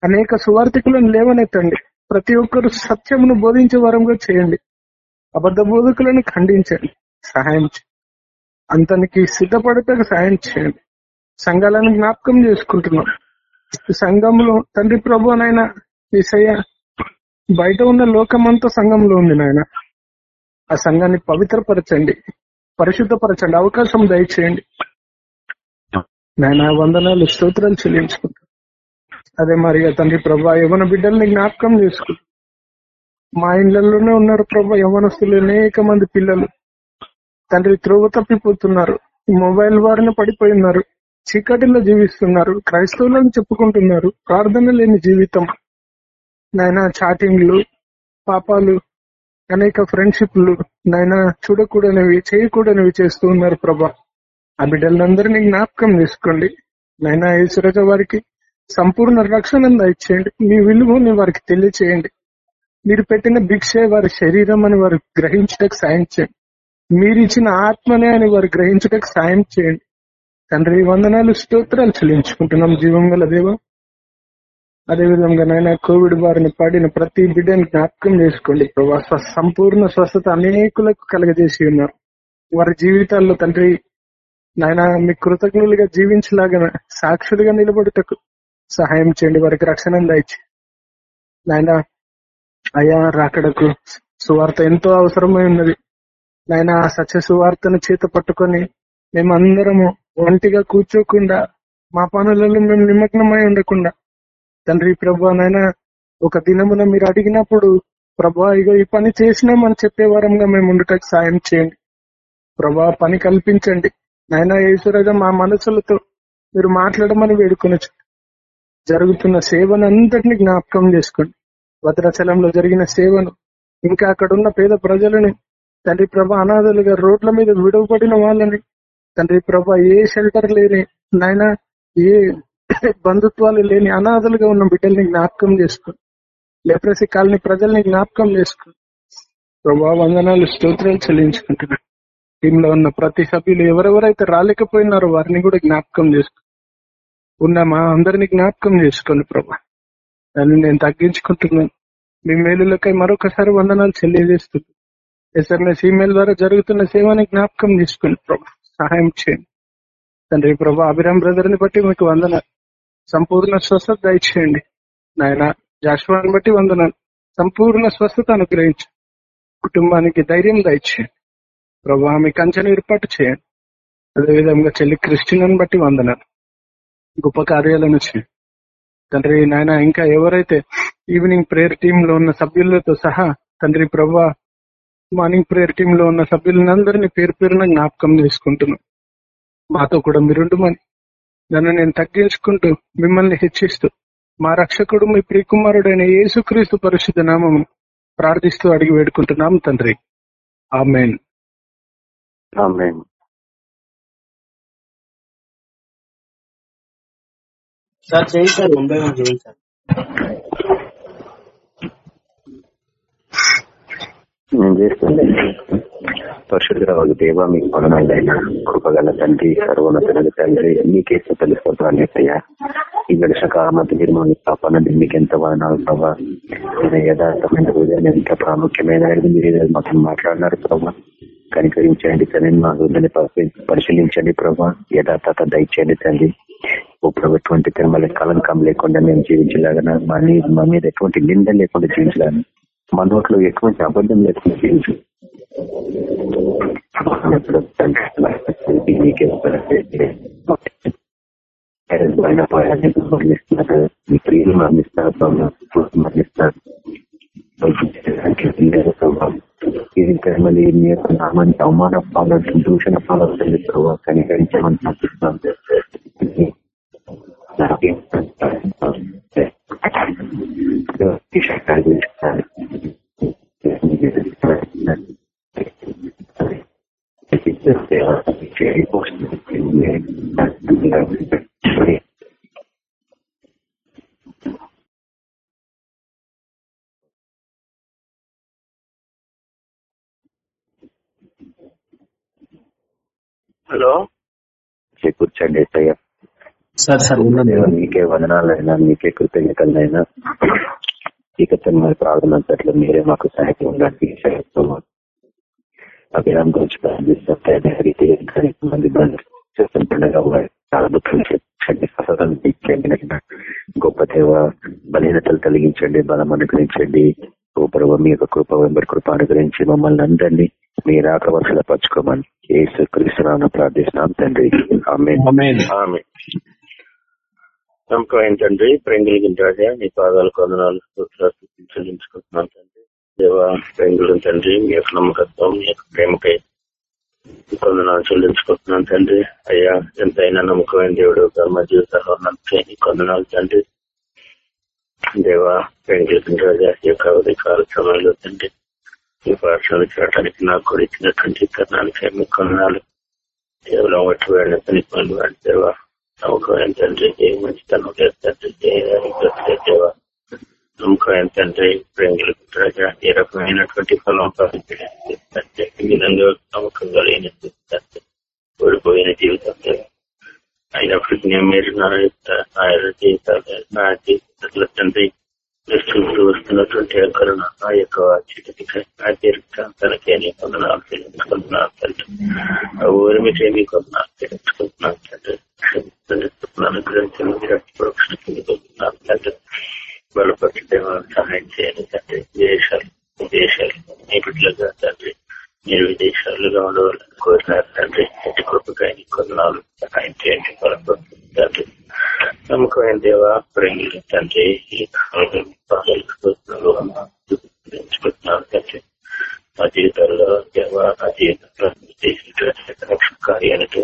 అనేక సువార్థికులను లేవనెత్తండి. ప్రతి ఒక్కరు సత్యమును బోధించే వరంగా చేయండి. అబద్ధ బోధకులను ఖండించండి. సహాయం చేయండి. అంతనికి సిద్ధపడితే సహాయం చేయండి. సంఘాలను జ్ఞాపకం చేసుకుంటున్నాం. సంఘంలో తండ్రి ప్రభు నాయన ఈసయ్య బయట ఉన్న లోకమంతా సంఘంలో ఉంది నాయన. ఆ సంఘాన్ని పవిత్రపరచండి. పరిశుద్ధపరచండి. అవకాశం దయచేయండి. నాయన వందనాలు. స్తోత్రాలు చెల్లించుకుంటా. అదే మరి తండ్రి ప్రభా యవన బిడ్డల్ని జ్ఞాపకం చేసుకుంటా. మా ఇండ్లలోనే ఉన్నారు ప్రభా యవనస్తులు అనేక మంది పిల్లలు. తండ్రి త్రోవ తప్పిపోతున్నారు. మొబైల్ వారిని పడిపోయినారు. చీకటిలో జీవిస్తున్నారు. క్రైస్తవులను చెప్పుకుంటున్నారు. ప్రార్థన లేని జీవితం. నాయన చాటింగ్లు పాపాలు అనేక ఫ్రెండ్షిప్లు నాయన చూడకూడనివి చేయకూడనివి చేస్తూ ఉన్నారు ప్రభా. ఆ బిడ్డలందరినీ జ్ఞాపకం చేసుకోండి. నాయన ఈశ్వరజ వారికి సంపూర్ణ రక్షణ దయచేయండి. మీ విలువని వారికి తెలియచేయండి. మీరు పెట్టిన భిక్షే వారి శరీరం అని వారు గ్రహించటకు సాయం చేయండి. మీరు ఇచ్చిన ఆత్మనే అని వారు గ్రహించటకు సాయం చేయండి. తండ్రి వందనాలు స్తోత్రాలు చెల్లించుకుంటున్నాం జీవం గల దేవ. అదేవిధంగా నాయన కోవిడ్ బారిన పడిన ప్రతి బిడ్డని జ్ఞాపకం చేసుకోండి. ప్రభా సంపూర్ణ స్వస్థత అనేకులకు కలగజేసి ఉన్నారు. వారి జీవితాల్లో తండ్రి నాయన మీ కృతజ్ఞులుగా జీవించలాగా సాక్షులుగా నిలబడుటకు సహాయం చేయండి. వారికి రక్షణ దయచి నాయన అయా రాకడకు సువార్త ఎంతో అవసరమై ఉన్నది. నాయన ఆ సత్య సువార్తను చేత పట్టుకొని మేమందరము ఒంటిగా కూర్చోకుండా మా పనులలో మేము నిమగ్నమై ఉండకుండా తండ్రి ప్రభా నాయన ఒక దినమున మీరు అడిగినప్పుడు ప్రభా ఇగో ఈ పని చేసినామని చెప్పే వారంగా మేము ఉండటానికి సాయం చేయండి. ప్రభా పని కల్పించండి. నాయన ఈశ్వరగా మా మనసులతో మీరు మాట్లాడమని వేడుకొనొచ్చు జరుగుతున్న సేవను అంతటిని జ్ఞాపకం చేసుకోండి. భద్రాచలంలో జరిగిన సేవను ఇంకా అక్కడ ఉన్న పేద ప్రజలని తండ్రి ప్రభ అనాథలుగా రోడ్ల మీద విడవబడిన వాళ్ళని తండ్రి ప్రభ ఏ షెల్టర్ లేని నాయన ఏ బంధుత్వాలు లేని అనాథలుగా ఉన్న బిడ్డల్ని జ్ఞాపకం చేసుకో. లెప్రసీ కాలనీ ప్రజల్ని జ్ఞాపకం చేసుకో. ప్రభా వందనాలు స్తోత్రాలు చెల్లించుకుంటున్నాను. టీంలో ఉన్న ప్రతి సభ్యులు ఎవరెవరైతే రాలేకపోయినారో వారిని కూడా జ్ఞాపకం చేసుకో. ఉన్న మా అందరినీ జ్ఞాపకం చేసుకోండి ప్రభా. దాన్ని నేను తగ్గించుకుంటున్నాను. మీ మేలులకై మరొకసారి వందనాలు తెలియజేస్తుంది ఎస్ఎంఎస్ ఈమెయిల్ ద్వారా జరుగుతున్న సేవని జ్ఞాపకం చేసుకోండి ప్రభా. సహాయం చేయండి. తండ్రి ప్రభా అభిరామ్ బ్రదర్ని బట్టి మీకు వందనాలు. సంపూర్ణ స్వస్థత దయచేయండి. నాయన జాషువాని బట్టి వందనాలు. సంపూర్ణ స్వస్థత అనుగ్రహించు. కుటుంబానికి ధైర్యం దయచేయండి. ప్రభు మీ కంచెను ఏర్పాటు చేయండి. అదేవిధంగా చెల్లి క్రిస్టియన్ బట్టి వందనాలు. గొప్ప కార్యాలను చేయండి. తండ్రి నాయన ఇంకా ఎవరైతే ఈవినింగ్ ప్రేయర్ టీమ్లో ఉన్న సభ్యులతో సహా తండ్రి ప్రభా మార్నింగ్ ప్రేయర్ టీమ్లో ఉన్న సభ్యులందరినీ పేరు పేరున జ్ఞాపకం చేసుకుంటున్నాం. మాతో కూడా మీరుండమని నన్ను నేను తగ్గించుకుంటూ మిమ్మల్ని హెచ్చిస్తూ మా రక్షకుడు మీ ప్రియకుమారుడైన యేసుక్రీస్తు పరిశుద్ధ నామము ప్రార్థిస్తూ అడిగి వేడుకుంటున్నాం తండ్రి. ఆమెన్. ఆమేన్. సార్ చేయి సార్ వన్ బై వన్ చేయండి సార్. నేను చేస్తుంది దేవ మీకు పగనాలైన కృపగల తండ్రి సర్వోన్నతుల తండ్రి మీకే తెలుసుకోవాలయ్యా ఈ గడిచక మత నిర్మాణ స్థాపన మీకు ఎంత వదనాలు ప్రభావ యథార్థమైన హృదయం ఎంత ప్రాముఖ్యమైన మీరు మాత్రం మాట్లాడినారు ప్రభావ కనికరించండి తండ్రి మా హృదయాన్ని పరిశీలించండి ప్రభా. యథార్థత దయచేయండి తండ్రి. ఓ ప్రభు ఎటువంటి తిరుమల కలంకం లేకుండా మేము జీవించలాగా మా మా మీద ఎటువంటి నింద లేకుండా జీవించలాగా మన నోట్లో ఎటువంటి అబద్ధం లేకుండా తెలుసు నీకే పైన పోయాలని మరణిస్తున్నారు మీ ప్రియులు ఇది మళ్ళీ మీ యొక్క నామానికి అవమాన పాలవుతుంది దూషణ పాలవుతుంది ప్రభావ కనికరించమని ప్రార్థిస్తున్నాం నాకేం హలో. కూర్చోండి ఎస్ఐ సార్ సార్ మీకే వదనాలైనా మీకే కృతజ్ఞతలైనా. ఇకతో మరి ప్రార్థన అంతట్లు మీరే మాకు సహాయం ఉండడానికి ఉండండి అభిరామ్ గురించి ప్రారంభిస్తాం రీతిగా మంది బంధువులు చాలా దుఃఖం చేయించండి స్వస్థతను ఇచ్చండి నాయనా. గొప్ప దేవ బలీనతలు కలిగించండి బలం అనుగ్రహించండి. గోపరవ మీ యొక్క కృప వెంబడి కృప అనుగ్రహించి మమ్మల్ని అందరినీ మీ రాక వర్షాలు పరచుకోమని ఏసు క్రీస్తునామం ప్రార్థిస్తున్నాం తండ్రి. ఆమె ఆమేన్. ఆమె నమ్మకం ఏంటండి? ప్రేంగులకి రాజా నీ పాదాలు కొందనాలు చెల్లించుకుంటున్నాను తండ్రి. దేవా ప్రేంగులు తండ్రి మీ యొక్క నమ్మకత్వం మీ యొక్క ప్రేమకై కొందనాలు చెల్లించుకుంటున్నాను తండ్రి. అయ్యా ఎంతైనా నమ్మకమైన దేవుడు మా జీవితాల్లో నమ్మకం కొందనాలు తండ్రి. దేవా ప్రేంగులకి రాజా యొక్క ఉదయకాల సమయంలో తండ్రి ఈ పాఠశాల చేయడానికి నాకు కూడా ఇచ్చినటువంటి కర్ణానికి మీ కొందనాలు. కేవలం ఒకటి వేడిన పని పనులు వాడి దేవా నమ్మకం ఏంటంటే ఏ మంచితనం లేదంటే దేవా. నమ్మకం ఏంటంటే ప్రేంగులు రాజా ఏ రకమైనటువంటి ఫలం పంపించండి ఈ విధంగా నమ్మకం కలిగిన ఓడిపోయిన జీవితం అయినప్పటికీ మీరు నా యొక్క ఆయన జీవితాలు నా జీవితంలో తండ్రి చుట్టూ వస్తున్నటువంటి కరుణ ఆ యొక్క చిటికి ఆ తీరిక తనకి అని కొందనాలు తెలుసుకుంటున్నాను తండ్రి. ఆ కొందనాలు తెలుసుకుంటున్నాను తండ్రి గ్రహించిన రక్షణకుంటున్నాను తండ్రి బలపరిచే సహాయం చేయండి తండ్రి విదేశాలు విదేశాలు మీ బిడ్డలుగా తండ్రి మీరు విదేశాలుగా ఉండవాలని కోరినారు తండ్రి ఎట్టి కృపకాయని కొందనాలు సహాయం చేయండి బలపరిచే తండ్రి నమ్మకమైన దేవ ప్రేమిలు తండ్రి ఈ కాలం పాలకుతున్నాను తండ్రి మా జీవితాల్లో దేవ నా జీవితంలో చేసినటువంటి రక్షణ కార్యాలతో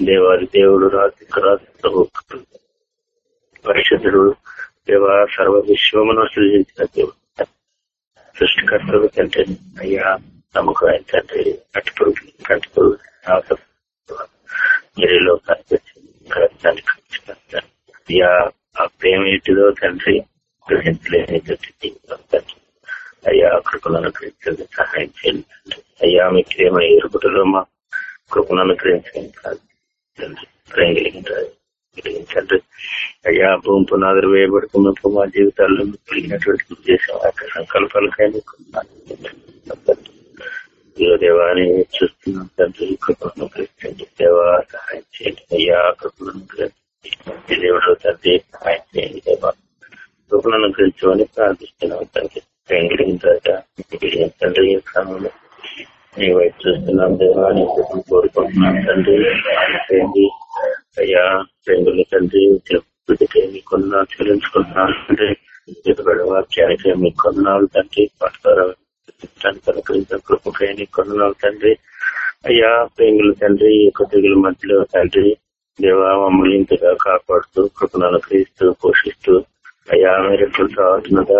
దేవాది దేవుడు రాజు రాజు పరిశుద్ధుడు దేవ సర్వ విశ్వమును సృజించిన దేవుడు సృష్టికర్తలు తండ్రి అయ్యా నమ్మకం ఏంటంటే కట్టుపురు కట్టుపురు మీరేలో కనిపించింది అయ్యా ఆ ప్రేమ ఏంటిదో తండ్రి గ్రహించలేని తండ్రి అయ్యా కృపను అనుగ్రహించండి సహాయం చేయండి తండ్రి. అయ్యా మీ ప్రేమ ఎరుగుటలో మా కృపను అనుగ్రహించండి కాదు తండ్రి ప్రేమ కలిగించాలి కలిగించండి అయ్యా భూమి పునాదులు వేయబడుతున్నప్పుడు మా జీవితాల్లో మీకు కలిగినటువంటి ఉద్దేశం ఆ యొక్క సంకల్పాలకైనా ఇదిగో దేవాని చూస్తున్నాం తండ్రి కృపను గ్రహించండి. దేవా సహాయం చేయండి. అయ్యా కృపలను గ్రహించండి. దేవుడు తండ్రి సహాయం చేయండి దేవా. కృపలను గ్రహించమని ప్రార్థిస్తున్నాం తండ్రి. ప్రేమ కలిగించాక తండ్రి క్రమంలో నీ వైపు చూస్తున్నాం దేవా. నీ కృపను కోరుకుంటున్నాం తండ్రి సహాయం చేయండి అయ్యా ప్రేమలు తండ్రి వీటికి మీ కొన్నాళ్ళు చెల్లించుకుంటున్నాను తండ్రి ఇతబడి వాక్యానికి మీ కొన్నాళ్ళు తండ్రి పట్టుకోవడం అనుకరించిన కృపకై స్తోత్రాలు తండ్రి అయ్యా ప్రేమలు తండ్రి ఈ యొక్క తెగుల మధ్యలో తండ్రి దేవా మమ్మల్ని ఇంతగా కాపాడుతూ కృపను అనుగ్రహిస్తూ పోషిస్తూ అయ్యా మీరు ఎప్పుడు కావాల్సినదా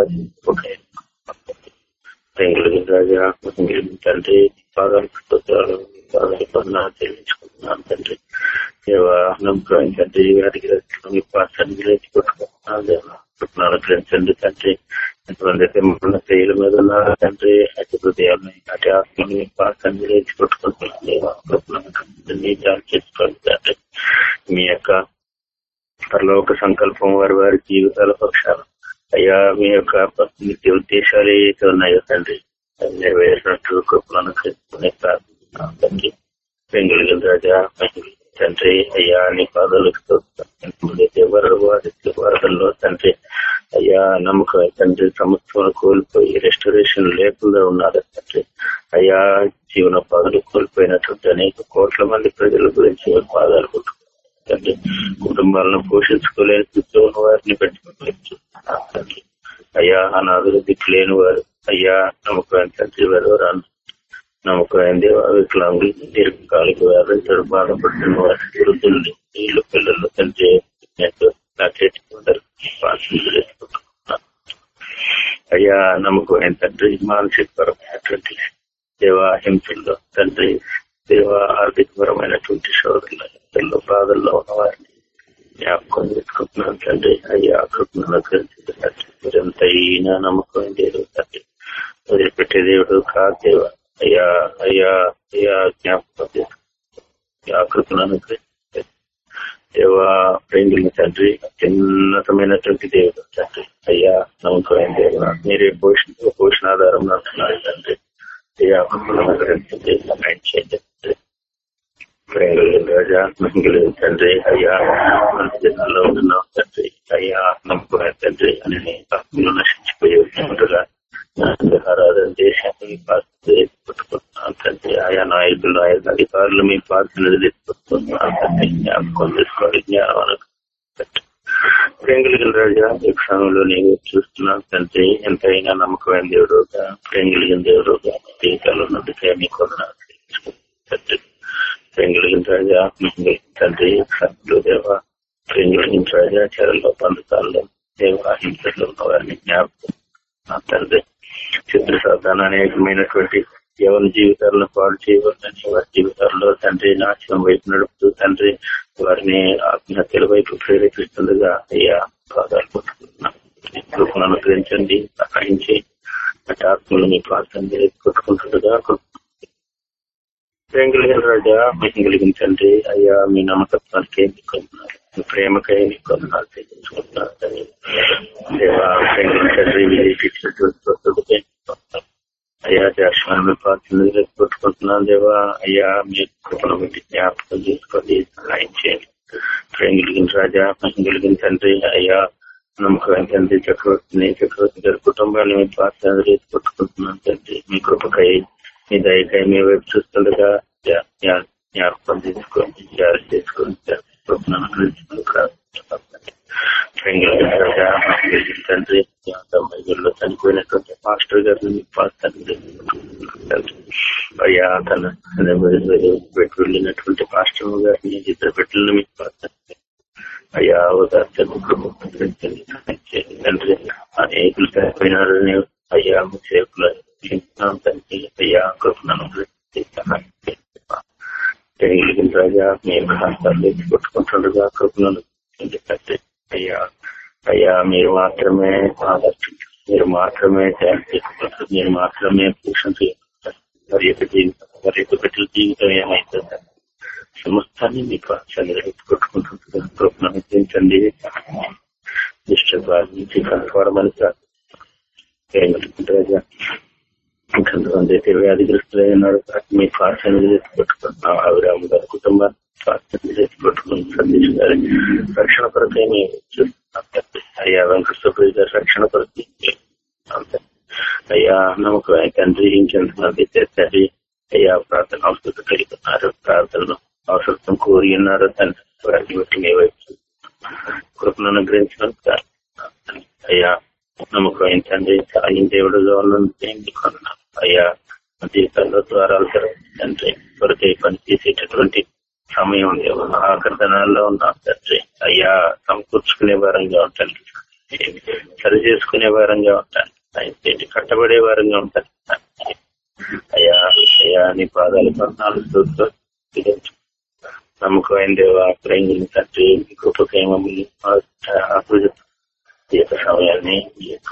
రాజా తండ్రి పాదాలు స్తోత్రాలు పాదాలు కొన్నాళ్ళు తండ్రి. దేవా నమ్మకం తండ్రి వారికి మీ పాసాన్ని గ్రహించుకుంటున్నాను దేవా. కృపణాలు గ్రహించండి తండ్రి. ఎంతమంది మన స్త్రీల మీద ఉన్నారు తండ్రి అతి హృదయాన్ని అటు ఆత్మని పాత్రని పాసాన్ని గ్రహించుకుంటున్నాను దేవా తండ్రి మీ యొక్క పరలోక సంకల్పం వారి వారి జీవితాల పక్షాలు అయ్యా మీ యొక్క నిత్య ఉద్దేశాలు ఏవైతే ఉన్నాయో తండ్రి నెరవేరినట్లు నెరవేరినట్టు కృపలను గ్రహించుకునే ప్రార్థన తండ్రి బెంగుళూరు రాజా పెంగుళ తండ్రి అయ్యా నీ పాదాలకు అయితే వరద వారికి వరదల్లో తండ్రి అయ్యా నమ్మకం తండ్రి సమస్తం కోల్పోయి రెస్టరేషన్ లేకుండా ఉన్నారు తండ్రి. అయ్యా జీవన పాదాలు కోల్పోయినటువంటి అనేక కోట్ల మంది ప్రజల గురించి మీ పాదాలు తండ్రి. కుటుంబాలను పోషించుకోలేని స్థితిలో ఉన్న వారిని పెట్టుకోలేదు తండ్రి. అయ్యా అనాభివృద్ధి లేని వారు అయ్యా నమ్మకం తండ్రి వెదవరాను నమ్మకమైన దేవ వికలాంగులు దీర్ఘకాలిక వ్యాధులతో బాధపడుతున్న వారి వృద్ధుల్ని వీళ్ళు పిల్లలు తండ్రి అయ్యా నమ్మకం తండ్రి మానసిక పరమైనటువంటి దేవా హింసల్లో తండ్రి దేవ ఆర్థికపరమైనటువంటి శోధనలో హింసల్లో బాధల్లో ఉన్న వారిని జ్ఞాపకం చేసుకుంటున్నాను తండ్రి. అయ్యా కృపణను మీరెంతైనా నమ్మకం లేదు తండ్రి. వదిలిపెట్టే దేవుడు కాదు దేవ. అయ్యా అయ్యా అయ్యా జ్ఞాపకం ఆకృతులను దేవా ప్రేంగుల తండ్రి అత్యున్నతమైనటువంటి దేవుడు తండ్రి. అయ్యా నమ్మకమైన దేవుడు మీరే పోషణ పోషణాధారం అంటున్నారు తండ్రి. అయ్యా సహాయం చేయండి ప్రేంగుల రాజా మహిళలు తండ్రి. అయ్యా మన జిల్లాలో ఉంటున్నాం తండ్రి. అయ్యా నమ్మకమైన తండ్రి అని భక్తులు సార్లు మీ ప్రార్థనలు తీసుకొస్తున్నాం జ్ఞాపకం తీసుకోవాలి జ్ఞానం ప్రేంగులిగిన రాజా ఈ క్షణంలో నేను చూస్తున్నాను తండ్రి ఎంతైనా నమ్మకమైన దేవుడుగా ప్రేంగులిగిన దేవుడుగా జీవితాలు ఉన్నట్టుగా మీ కొందరు ప్రేంగులిగిన రాజా తండ్రి క్షణంలో దేవ ప్రేంగులిగిన రాజా చరలో పంతకాల్లో దేవ హింసలో ఉన్నవారిని జ్ఞాపకం తండ్రి చిత్ర సాధన అనేకమైనటువంటి ఎవరి జీవితాలను పాడు చేయవద్దని వారి జీవితాల్లో తండ్రి నాశనం వైపు నడుపుతూ తండ్రి వారిని ఆత్మహత్యల వైపు ప్రేరేపిస్తుండగా అయ్యా పాదాలు పట్టుకుంటున్నాను అనుగ్రహించండి సహాయించి అటు ఆత్మలు మీ ప్రార్థన కొట్టుకుంటుండగా ప్రేమ రాజా మీకు కలిగించండి అయ్యా మీ నమ్మకత్వానికి ఎన్నుకుంటున్నారు మీ ప్రేమకై ఎన్నుకుంటున్నారు తెలుసుకుంటున్నారు దేవా ప్రేమ తండ్రి అయ్యా జాస్వామి ప్రార్థన కొట్టుకుంటున్నాను దేవా అయ్యా మీ కృపను బట్టి జ్ఞాపకం చేసుకోండి సహాయం చేయండి. ప్రేమ కలిగిన రాజా మహిళ కలిగిన తండ్రి అయ్యా నమ్మకం తండ్రి చక్రవర్తిని చక్రవర్తి గారి కుటుంబాన్ని మీ ప్రార్థన కొట్టుకుంటున్నాను తండ్రి. మీ కృపకై మీ దయకై మీ వైపు చూస్తుండగా జ్ఞాపకం తీసుకోండి జాగ్రత్త చేసుకోండి తండ్రి బైబిల్లో చనిపోయినటువంటి పాస్టర్ గారిని తండ్రి అయ్యా తన పెట్టి వెళ్ళినటువంటి మాస్టర్ గారిని ఇద్దరు పెట్టిన మీకు అయ్యా తండ్రి అనేకులు చనిపోయినారని అయ్యా మీ సేపులు తండ్రి అయ్యా కృపణను రాజా మేము హస్తాలు కొట్టుకుంటుండగా కృపణను తండ్రి అయ్యా అయ్యా మీరు మాత్రమే ఆదర్శించారు మీరు మాత్రమే మీరు మాత్రమే పోషణ మరి యొక్క జీవితం మరి యొక్క బిడ్డల జీవితం ఏమైతుంది సమస్తాన్ని మీ పాఠశాల కొట్టుకుంటుండగా కృపణను పెంచండి ఇష్టం నుంచి కనపడమని రాజా కొంతమంది అయితే వ్యాధిగ్రస్తులైనారు మీ ప్రార్థన పెట్టుకుంటున్నాం అవిరాము గారి కుటుంబాన్ని ప్రార్థన చేసి పెట్టుకుని సందేశం గారి రక్షణ కొరకే మేము చూస్తున్నాం అయ్యా వెంకటేశ్వర గారి రక్షణ కొరకే అయ్యా నమ్మకం తండ్రి ఇంకెంతమంది తండ్రి అయ్యా ప్రార్థన అవసరం కలిగి ఉన్నారు ప్రార్థనలు అవసరం కోరి ఉన్నారు తండ్రి వారిని బట్టి మీ వైపు కృపను అనుగ్రహించడం అయ్యా నమ్మకం ఏంటంటే సాయం దేవుడు ఉన్నందుకు అయ్యా జీవితంలో ద్వారాలు తండ్రి కొరకై పని చేసేటటువంటి సమయం ఆఖరి ఉన్నాం తండ్రి. అయ్యా సమకూర్చుకునే వారంగా ఉంటాను. సరి చేసుకునే వారంగా ఉంటాను. అయితే కట్టబడే వారంగా ఉంటాను. అయ్యా అయ్యా నీ పాదాలు పద్నాలుగు చూస్తూ నమ్మకమైన దేవ ప్రేంగుని తండ్రి కృపకేమని ఈ యొక్క సమయాన్ని ఈ యొక్క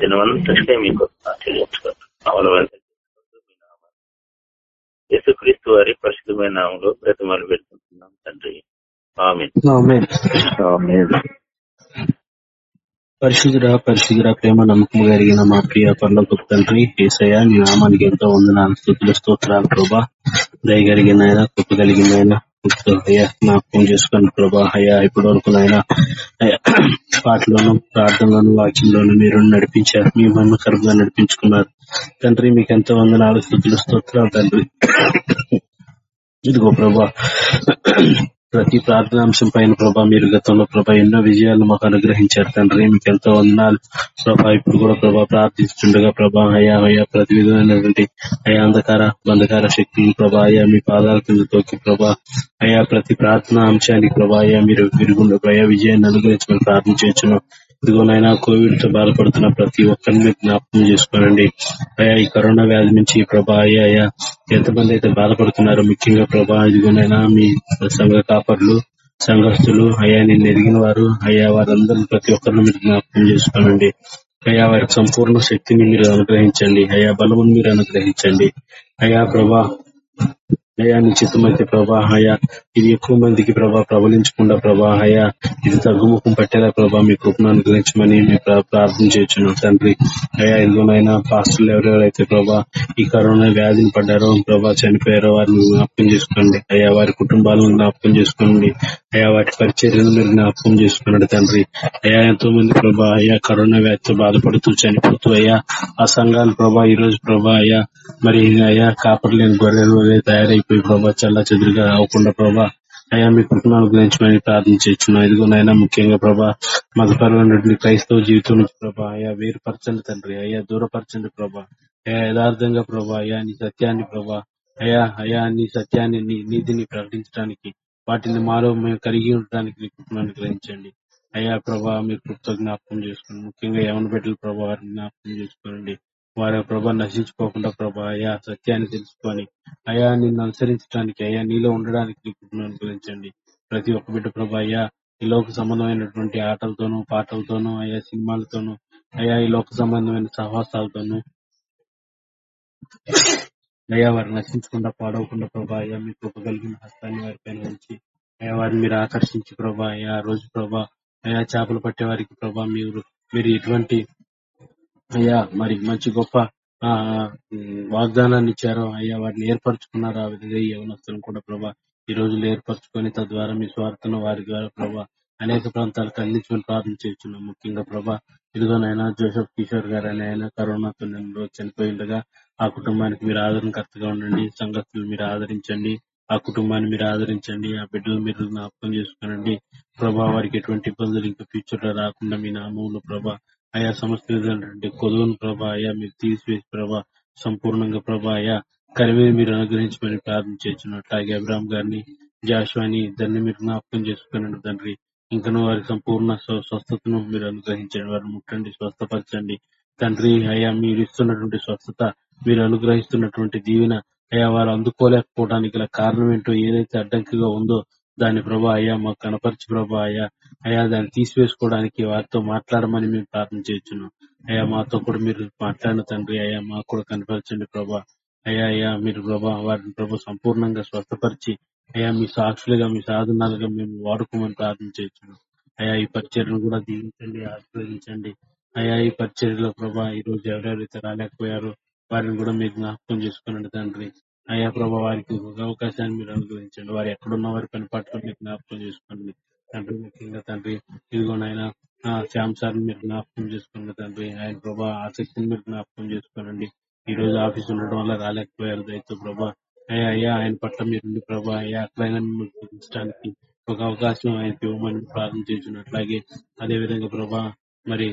దినవంతటికే మీకు తెలియచుకోండి యేసుక్రీస్తు వారి పరిశుద్ధమైన నామంలో ప్రతిమలు పెట్టుకుంటున్నాం తండ్రి పరిశుద్ధుడ పరిశుద్ధుడ ప్రేమ నమ్మకం కలిగిన మా ప్రియ పర్లకు తండ్రి ఏసయ్య నీ నామానికి ఎంతో వందనాలు స్థుతులు స్తోత్రాలు ప్రభా. దయగలిగిన ఆయన కృప కలిగిన ఆయన. అయ్యా జ్ఞాపకం చేసుకుని ప్రభా. అయ్యా ఇప్పటి వరకు ఆయన పాటలోను ప్రార్థనలోను వాక్యంలోను మీరు నడిపించారు. మీ మహిమకరంగా నడిపించుకున్నారు. తండ్రి మీకు ఎంతో వందనాలు స్థుతులు స్తోత్రాలు తండ్రి. ఇదిగో ప్రభా ప్రతి ప్రార్థనాంశం పైన ప్రభా మీరు గతంలో ప్రభా ఎన్నో విజయాలు మాకు అనుగ్రహించారు తండ్రి. మీకు ఎంతో వందనాలు. ప్రభా ఇప్పుడు కూడా ప్రభా ప్రార్థిస్తుండగా ప్రభా అయ్యా అయ్యా ప్రతి విధమైనటువంటి అయా అంధకార బంధకార శక్తులు ప్రభా అయ్యా మీ పాదాల కింద తోకి ప్రభా అయ్యా ప్రతి ప్రార్థనా అంశానికి ప్రభా అయ్యా మీరు విరుగుండ అయ్యా విజయాన్ని అనుగ్రహించమని ఇదిగోనైనా కోవిడ్తో బాధపడుతున్న ప్రతి ఒక్కరిని మీరు జ్ఞాపకం చేసుకోనండి. అయ్యా ఈ కరోనా వ్యాధి నుంచి ప్రభా అయ్యా ఎంతమంది అయితే బాధపడుతున్నారో ముఖ్యంగా ప్రభా ఇదిగోనైనా మీ సంఘ కాపర్లు సంఘస్థులు అయ్యా నిన్ను ఎదిగిన వారు అయ్యా వారందరూ ప్రతి ఒక్కరిని మీరు జ్ఞాపకం చేసుకోనండి. అయ్యా వారికి సంపూర్ణ శక్తిని మీరు అనుగ్రహించండి. అయ్యా బలమును మీరు అనుగ్రహించండి. అయ్యా ప్రభా అయ్యా నీ చిత్తమైతే ఇది ఎక్కువ మందికి ప్రభా ప్రబలించకుండా ప్రభాహయ ఇది తగ్గుముఖం పట్టేలా ప్రభా మీ కృపను అనుగ్రహించమని మీ ప్రార్థన చేయొచ్చున్నాం తండ్రి. అయ్యా ఎందులోనైనా పాస్టర్లు ఎవరెవరైతే ప్రభా ఈ కరోనా వ్యాధిని పడ్డారో ప్రభా చనిపోయారో వారిని జ్ఞాపకం చేసుకోండి. అయ్యా వారి కుటుంబాలను జ్ఞాపకం చేసుకోండి. అయ్యా వాటి పరిచర్యను మీరు జ్ఞాపకం చేసుకున్నాడు తండ్రి. అయ్యా ఎంతో మంది ప్రభా అయ్యా కరోనా వ్యాధితో బాధపడుతూ చనిపోతూ అయ్యా ఆ సంఘాలు ప్రభా ఈ రోజు ప్రభా అయ్యా మరి అయ్యా కాపర్లేని గొర్రెలు తయారై తయారైపోయి ప్రభా చల్ల చెదురుగా అవ్వకుండా ప్రభా అయ్యా మీ కుటుంబాల గురించి మేము ప్రార్థన ఇదిగో నాయన ముఖ్యంగా ప్రభా మతపరమైనటువంటి క్రైస్తవ జీవితం నుంచి ప్రభా అయ్యా వేరుపరచండి తండ్రి అయ్యా దూరపరచండి ప్రభా అయ్యా యథార్థంగా ప్రభా అయ్యా నీ సత్యాన్ని ప్రభా అయ్యా అయ్యా నీ సత్యాన్ని నీ నీతిని ప్రకటించడానికి వాటిని మాలో మేము కలిగి ఉండడానికి మీ కుటుంబాన్ని గ్రహించండి అయ్యా ప్రభా మీరు కృప్తో జ్ఞాపకం చేసుకోండి ముఖ్యంగా యవన బిడ్డల ప్రభా జ్ఞాపకం చేసుకోండి వారి ప్రభా నశించుకోకుండా ప్రభా అయా సత్యాన్ని తెలుసుకొని అయా నిన్ను అనుసరించడానికి అయ్యా నీలో ఉండడానికి నీ కృపను అనుగ్రహించండి. ప్రతి ఒక్క బిడ్డ ప్రభా అయ్యా ఈ లోక సంబంధమైనటువంటి ఆటలతోనూ పాటలతోనూ అయ్యా సినిమాలతోనూ అయా ఈ లోక సంబంధమైన సహవాసాలతోనూ అయ్యా వారిని నశించకుండా పాడవకుండా ప్రభా అయ్యా మీ కృప కలిగిన హస్తాన్ని వారి పైన ఉంచి అయ్యా వారిని మీరు ఆకర్షించి ప్రభా అయ్యా రోజు ప్రభా అయ్యా చేపలు పట్టే వారికి ప్రభా మీరు మీరు ఎటువంటి అయ్యా మరి మంచి గొప్ప ఆ వాగ్దానాన్ని ఇచ్చారో. అయ్యా వారిని ఏర్పరచుకున్నారు. ఆ విధంగా ఈ యవనస్తులను కూడా ప్రభా ఈ రోజులు ఏర్పరచుకొని తద్వారా మీ స్వార్థను వారి ద్వారా ప్రభా అనేక ప్రాంతాలకు అందించమని ప్రార్థన చేస్తున్నాం. ముఖ్యంగా ప్రభా ఇదిగోనైనా జోసెఫ్ కిషోర్ గారు అని ఆయన కరోనాతో నిన్న చనిపోయిండగా ఆ కుటుంబానికి మీరు ఆదరణకర్తగా ఉండండి. సంఘస్థులు మీరు ఆదరించండి. ఆ కుటుంబాన్ని మీరు ఆదరించండి. ఆ బిడ్డలు మీరు జ్ఞాపకం చేసుకోనండి. ప్రభా వారికి ఎటువంటి ఇబ్బందులు ఇంకా ఫ్యూచర్లో రాకుండా మీ నామంలో ప్రభా ఆయా సమస్త విధాలైనటువంటి కొదువును ప్రభా అయా మీరు తీసివేసి ప్రభా సంపూర్ణంగా ప్రభా అయా కరిమేది మీరు అనుగ్రహించమని ప్రార్థన అలాగే అట్లాగే అబ్రామ్ గారిని జాషువాని దాన్ని మీరు జ్ఞాపకం చేసుకునండి తండ్రి. ఇంకనూ వారి సంపూర్ణ స్వ- స్వస్థతను మీరు అనుగ్రహించండి. వారిని ముట్టండి స్వస్థపరచండి. తండ్రి అయ్యా మీరు ఇస్తున్నటువంటి స్వస్థత మీరు అనుగ్రహిస్తున్నటువంటి దీవెన అయ్యా వారు అందుకోలేకపోవడానికి గల కారణం ఏంటో ఏదైతే అడ్డంకిగా ఉందో దాని ప్రభా అయ్యా మాకు కనపరిచి ప్రభా అయ్యా. అయ్యా దాన్ని తీసివేసుకోవడానికి వారితో మాట్లాడమని మేము ప్రార్థన చేస్తున్నాం. అయ్యా మాతో కూడా మీరు మాట్లాడిన తండ్రి అయ్యా మాకు కూడా కనపరచండి ప్రభా. అయ్యా అయ్యా మీరు ప్రభా వారిని ప్రభా సంపూర్ణంగా స్వస్థపరిచి అయ్యా మీ సాక్షులుగా మీ సాధనాలుగా మేము వాడుకోమని ప్రార్థన చేస్తున్నాం. అయ్యా ఈ పరిచర్ను కూడా దీవించండి ఆశీర్వదించండి. అయ్యా ఈ పరిచర్లో ప్రభా ఈ రోజు ఎవరెవరైతే రాలేకపోయారో వారిని కూడా మీరు జ్ఞాపకం చేసుకోనండి తండ్రి. అయ్యా ప్రభా వారికి ఒక అవకాశాన్ని మీరు అనుగ్రహించండి. వారు ఎక్కడున్న వారి పని పట్ల మీరు జ్ఞాపకం చేసుకోండి. తండ్రి ముఖ్యంగా తండ్రి ఇదిగోనైనా ఆ, శ్యామ్ సార్ మీరు జ్ఞాపకం చేసుకోండి తండ్రి. ఆయన ప్రభా ఆసక్తిని మీరు జ్ఞాపకం చేసుకోనండి. ఈ రోజు ఆఫీస్ ఉండడం వల్ల రాలేకపోయారు దయతో ప్రభా. అయ్యా అయ్యా ఆయన పట్ల మీరు ప్రభా అయ్యా అట్లయినా మిమ్మల్ని చూపించడానికి ఒక అవకాశం ఆయనకి ఇవ్వమని ప్రార్థన చేసిన అట్లాగే అదే విధంగా ప్రభా మరి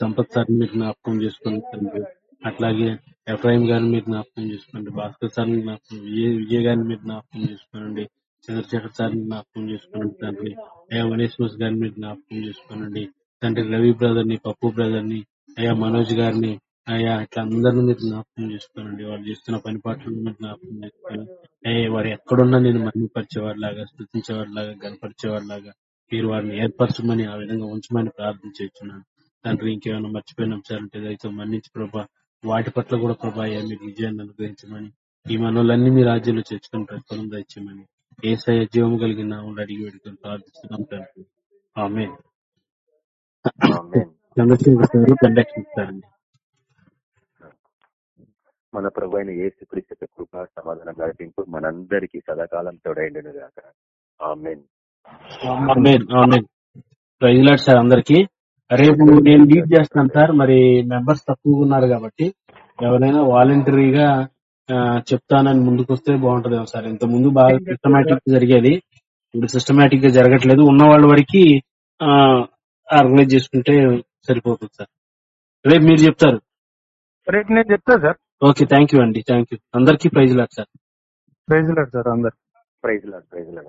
సంపత్ సార్ మీరు జ్ఞాపకం చేసుకోండి తండ్రి. అట్లాగే ఎఫ్ఐఎం గారిని మీరు జ్ఞాపకం చేసుకోండి భాస్కర్ సార్ జ్ఞాపకం విజయ్ విజయ్ గారిని మీరు జ్ఞాపకం చేసుకోనండి చంద్రశేఖర్ సార్ని జ్ఞాపకం చేసుకోండి తండ్రి అయ్యా వనేశ్వస్ గారిని మీరు జ్ఞాపకం చేసుకోనండి తండ్రి రవి బ్రదర్ని పప్పు బ్రదర్ని అయ్యా మనోజ్ గారిని అయ్యా ఇట్లా అందరిని మీరు జ్ఞాపకం చేసుకోనండి వాళ్ళు చేస్తున్న పని పాటలను మీరు జ్ఞాపకం చేసుకోండి అయ్యా వారు ఎక్కడున్నా నేను మన్నిపరిచేవారిలాగా స్థుతించేవారిలాగా గనపరిచేవారిలాగా మీరు వారిని ఏర్పరచమని ఆ విధంగా ఉంచమని ప్రార్థన చేస్తున్నాను. తండ్రి ఇంకేమైనా మర్చిపోయిన అంశాలంటే దయతో మన్నించి ప్రభా వాటి పట్ల కూడా ప్రభా అయ్యా మీరు విజయాన్ని అనుగ్రహించమని ఈ మనోలన్నీ మీ రాజ్యంలో చేర్చుకుని ప్రతిఫలం దయచేయమని ఏసయ జీవం కలిగిన అడిగి వేడుకొని ప్రార్థిస్తున్నాం తండ్రి. ఆమె. చంద్రశేఖర్ మన ప్రభు అయిన యేసు క్రీస్తు కృప సమాధానం నడిపింపు మనందరికీ సదాకాలం తోడైండును గాక ఆమేన్. ప్రైజ్ లార్డ్ సార్ అందరికి. రేపు నేను లీడ్ చేస్తాను సార్ మరి మెంబర్స్ తక్కువ ఉన్నారు కాబట్టి ఎవరైనా వాలంటరీగా చెప్తానని ముందుకు వస్తే బాగుంటదేమో సార్. ఇంత ముందు బాగా సిస్టమేటిక్ జరిగేది. ఇప్పుడు సిస్టమేటిక్గా జరగట్లేదు. ఉన్న వాళ్ళ వరకు ఆర్గనైజ్ చేసుకుంటే సరిపోతుంది సార్. రేపు మీరు చెప్తారు. రేపు నేను చెప్తా సార్. ఓకే థ్యాంక్ యూ అండి. థ్యాంక్ యూ అందరికీ praise Lord sir. Praise Lord sir అందరు ప్రైజ్ లాడ్ ప్రైజ్ లాడ్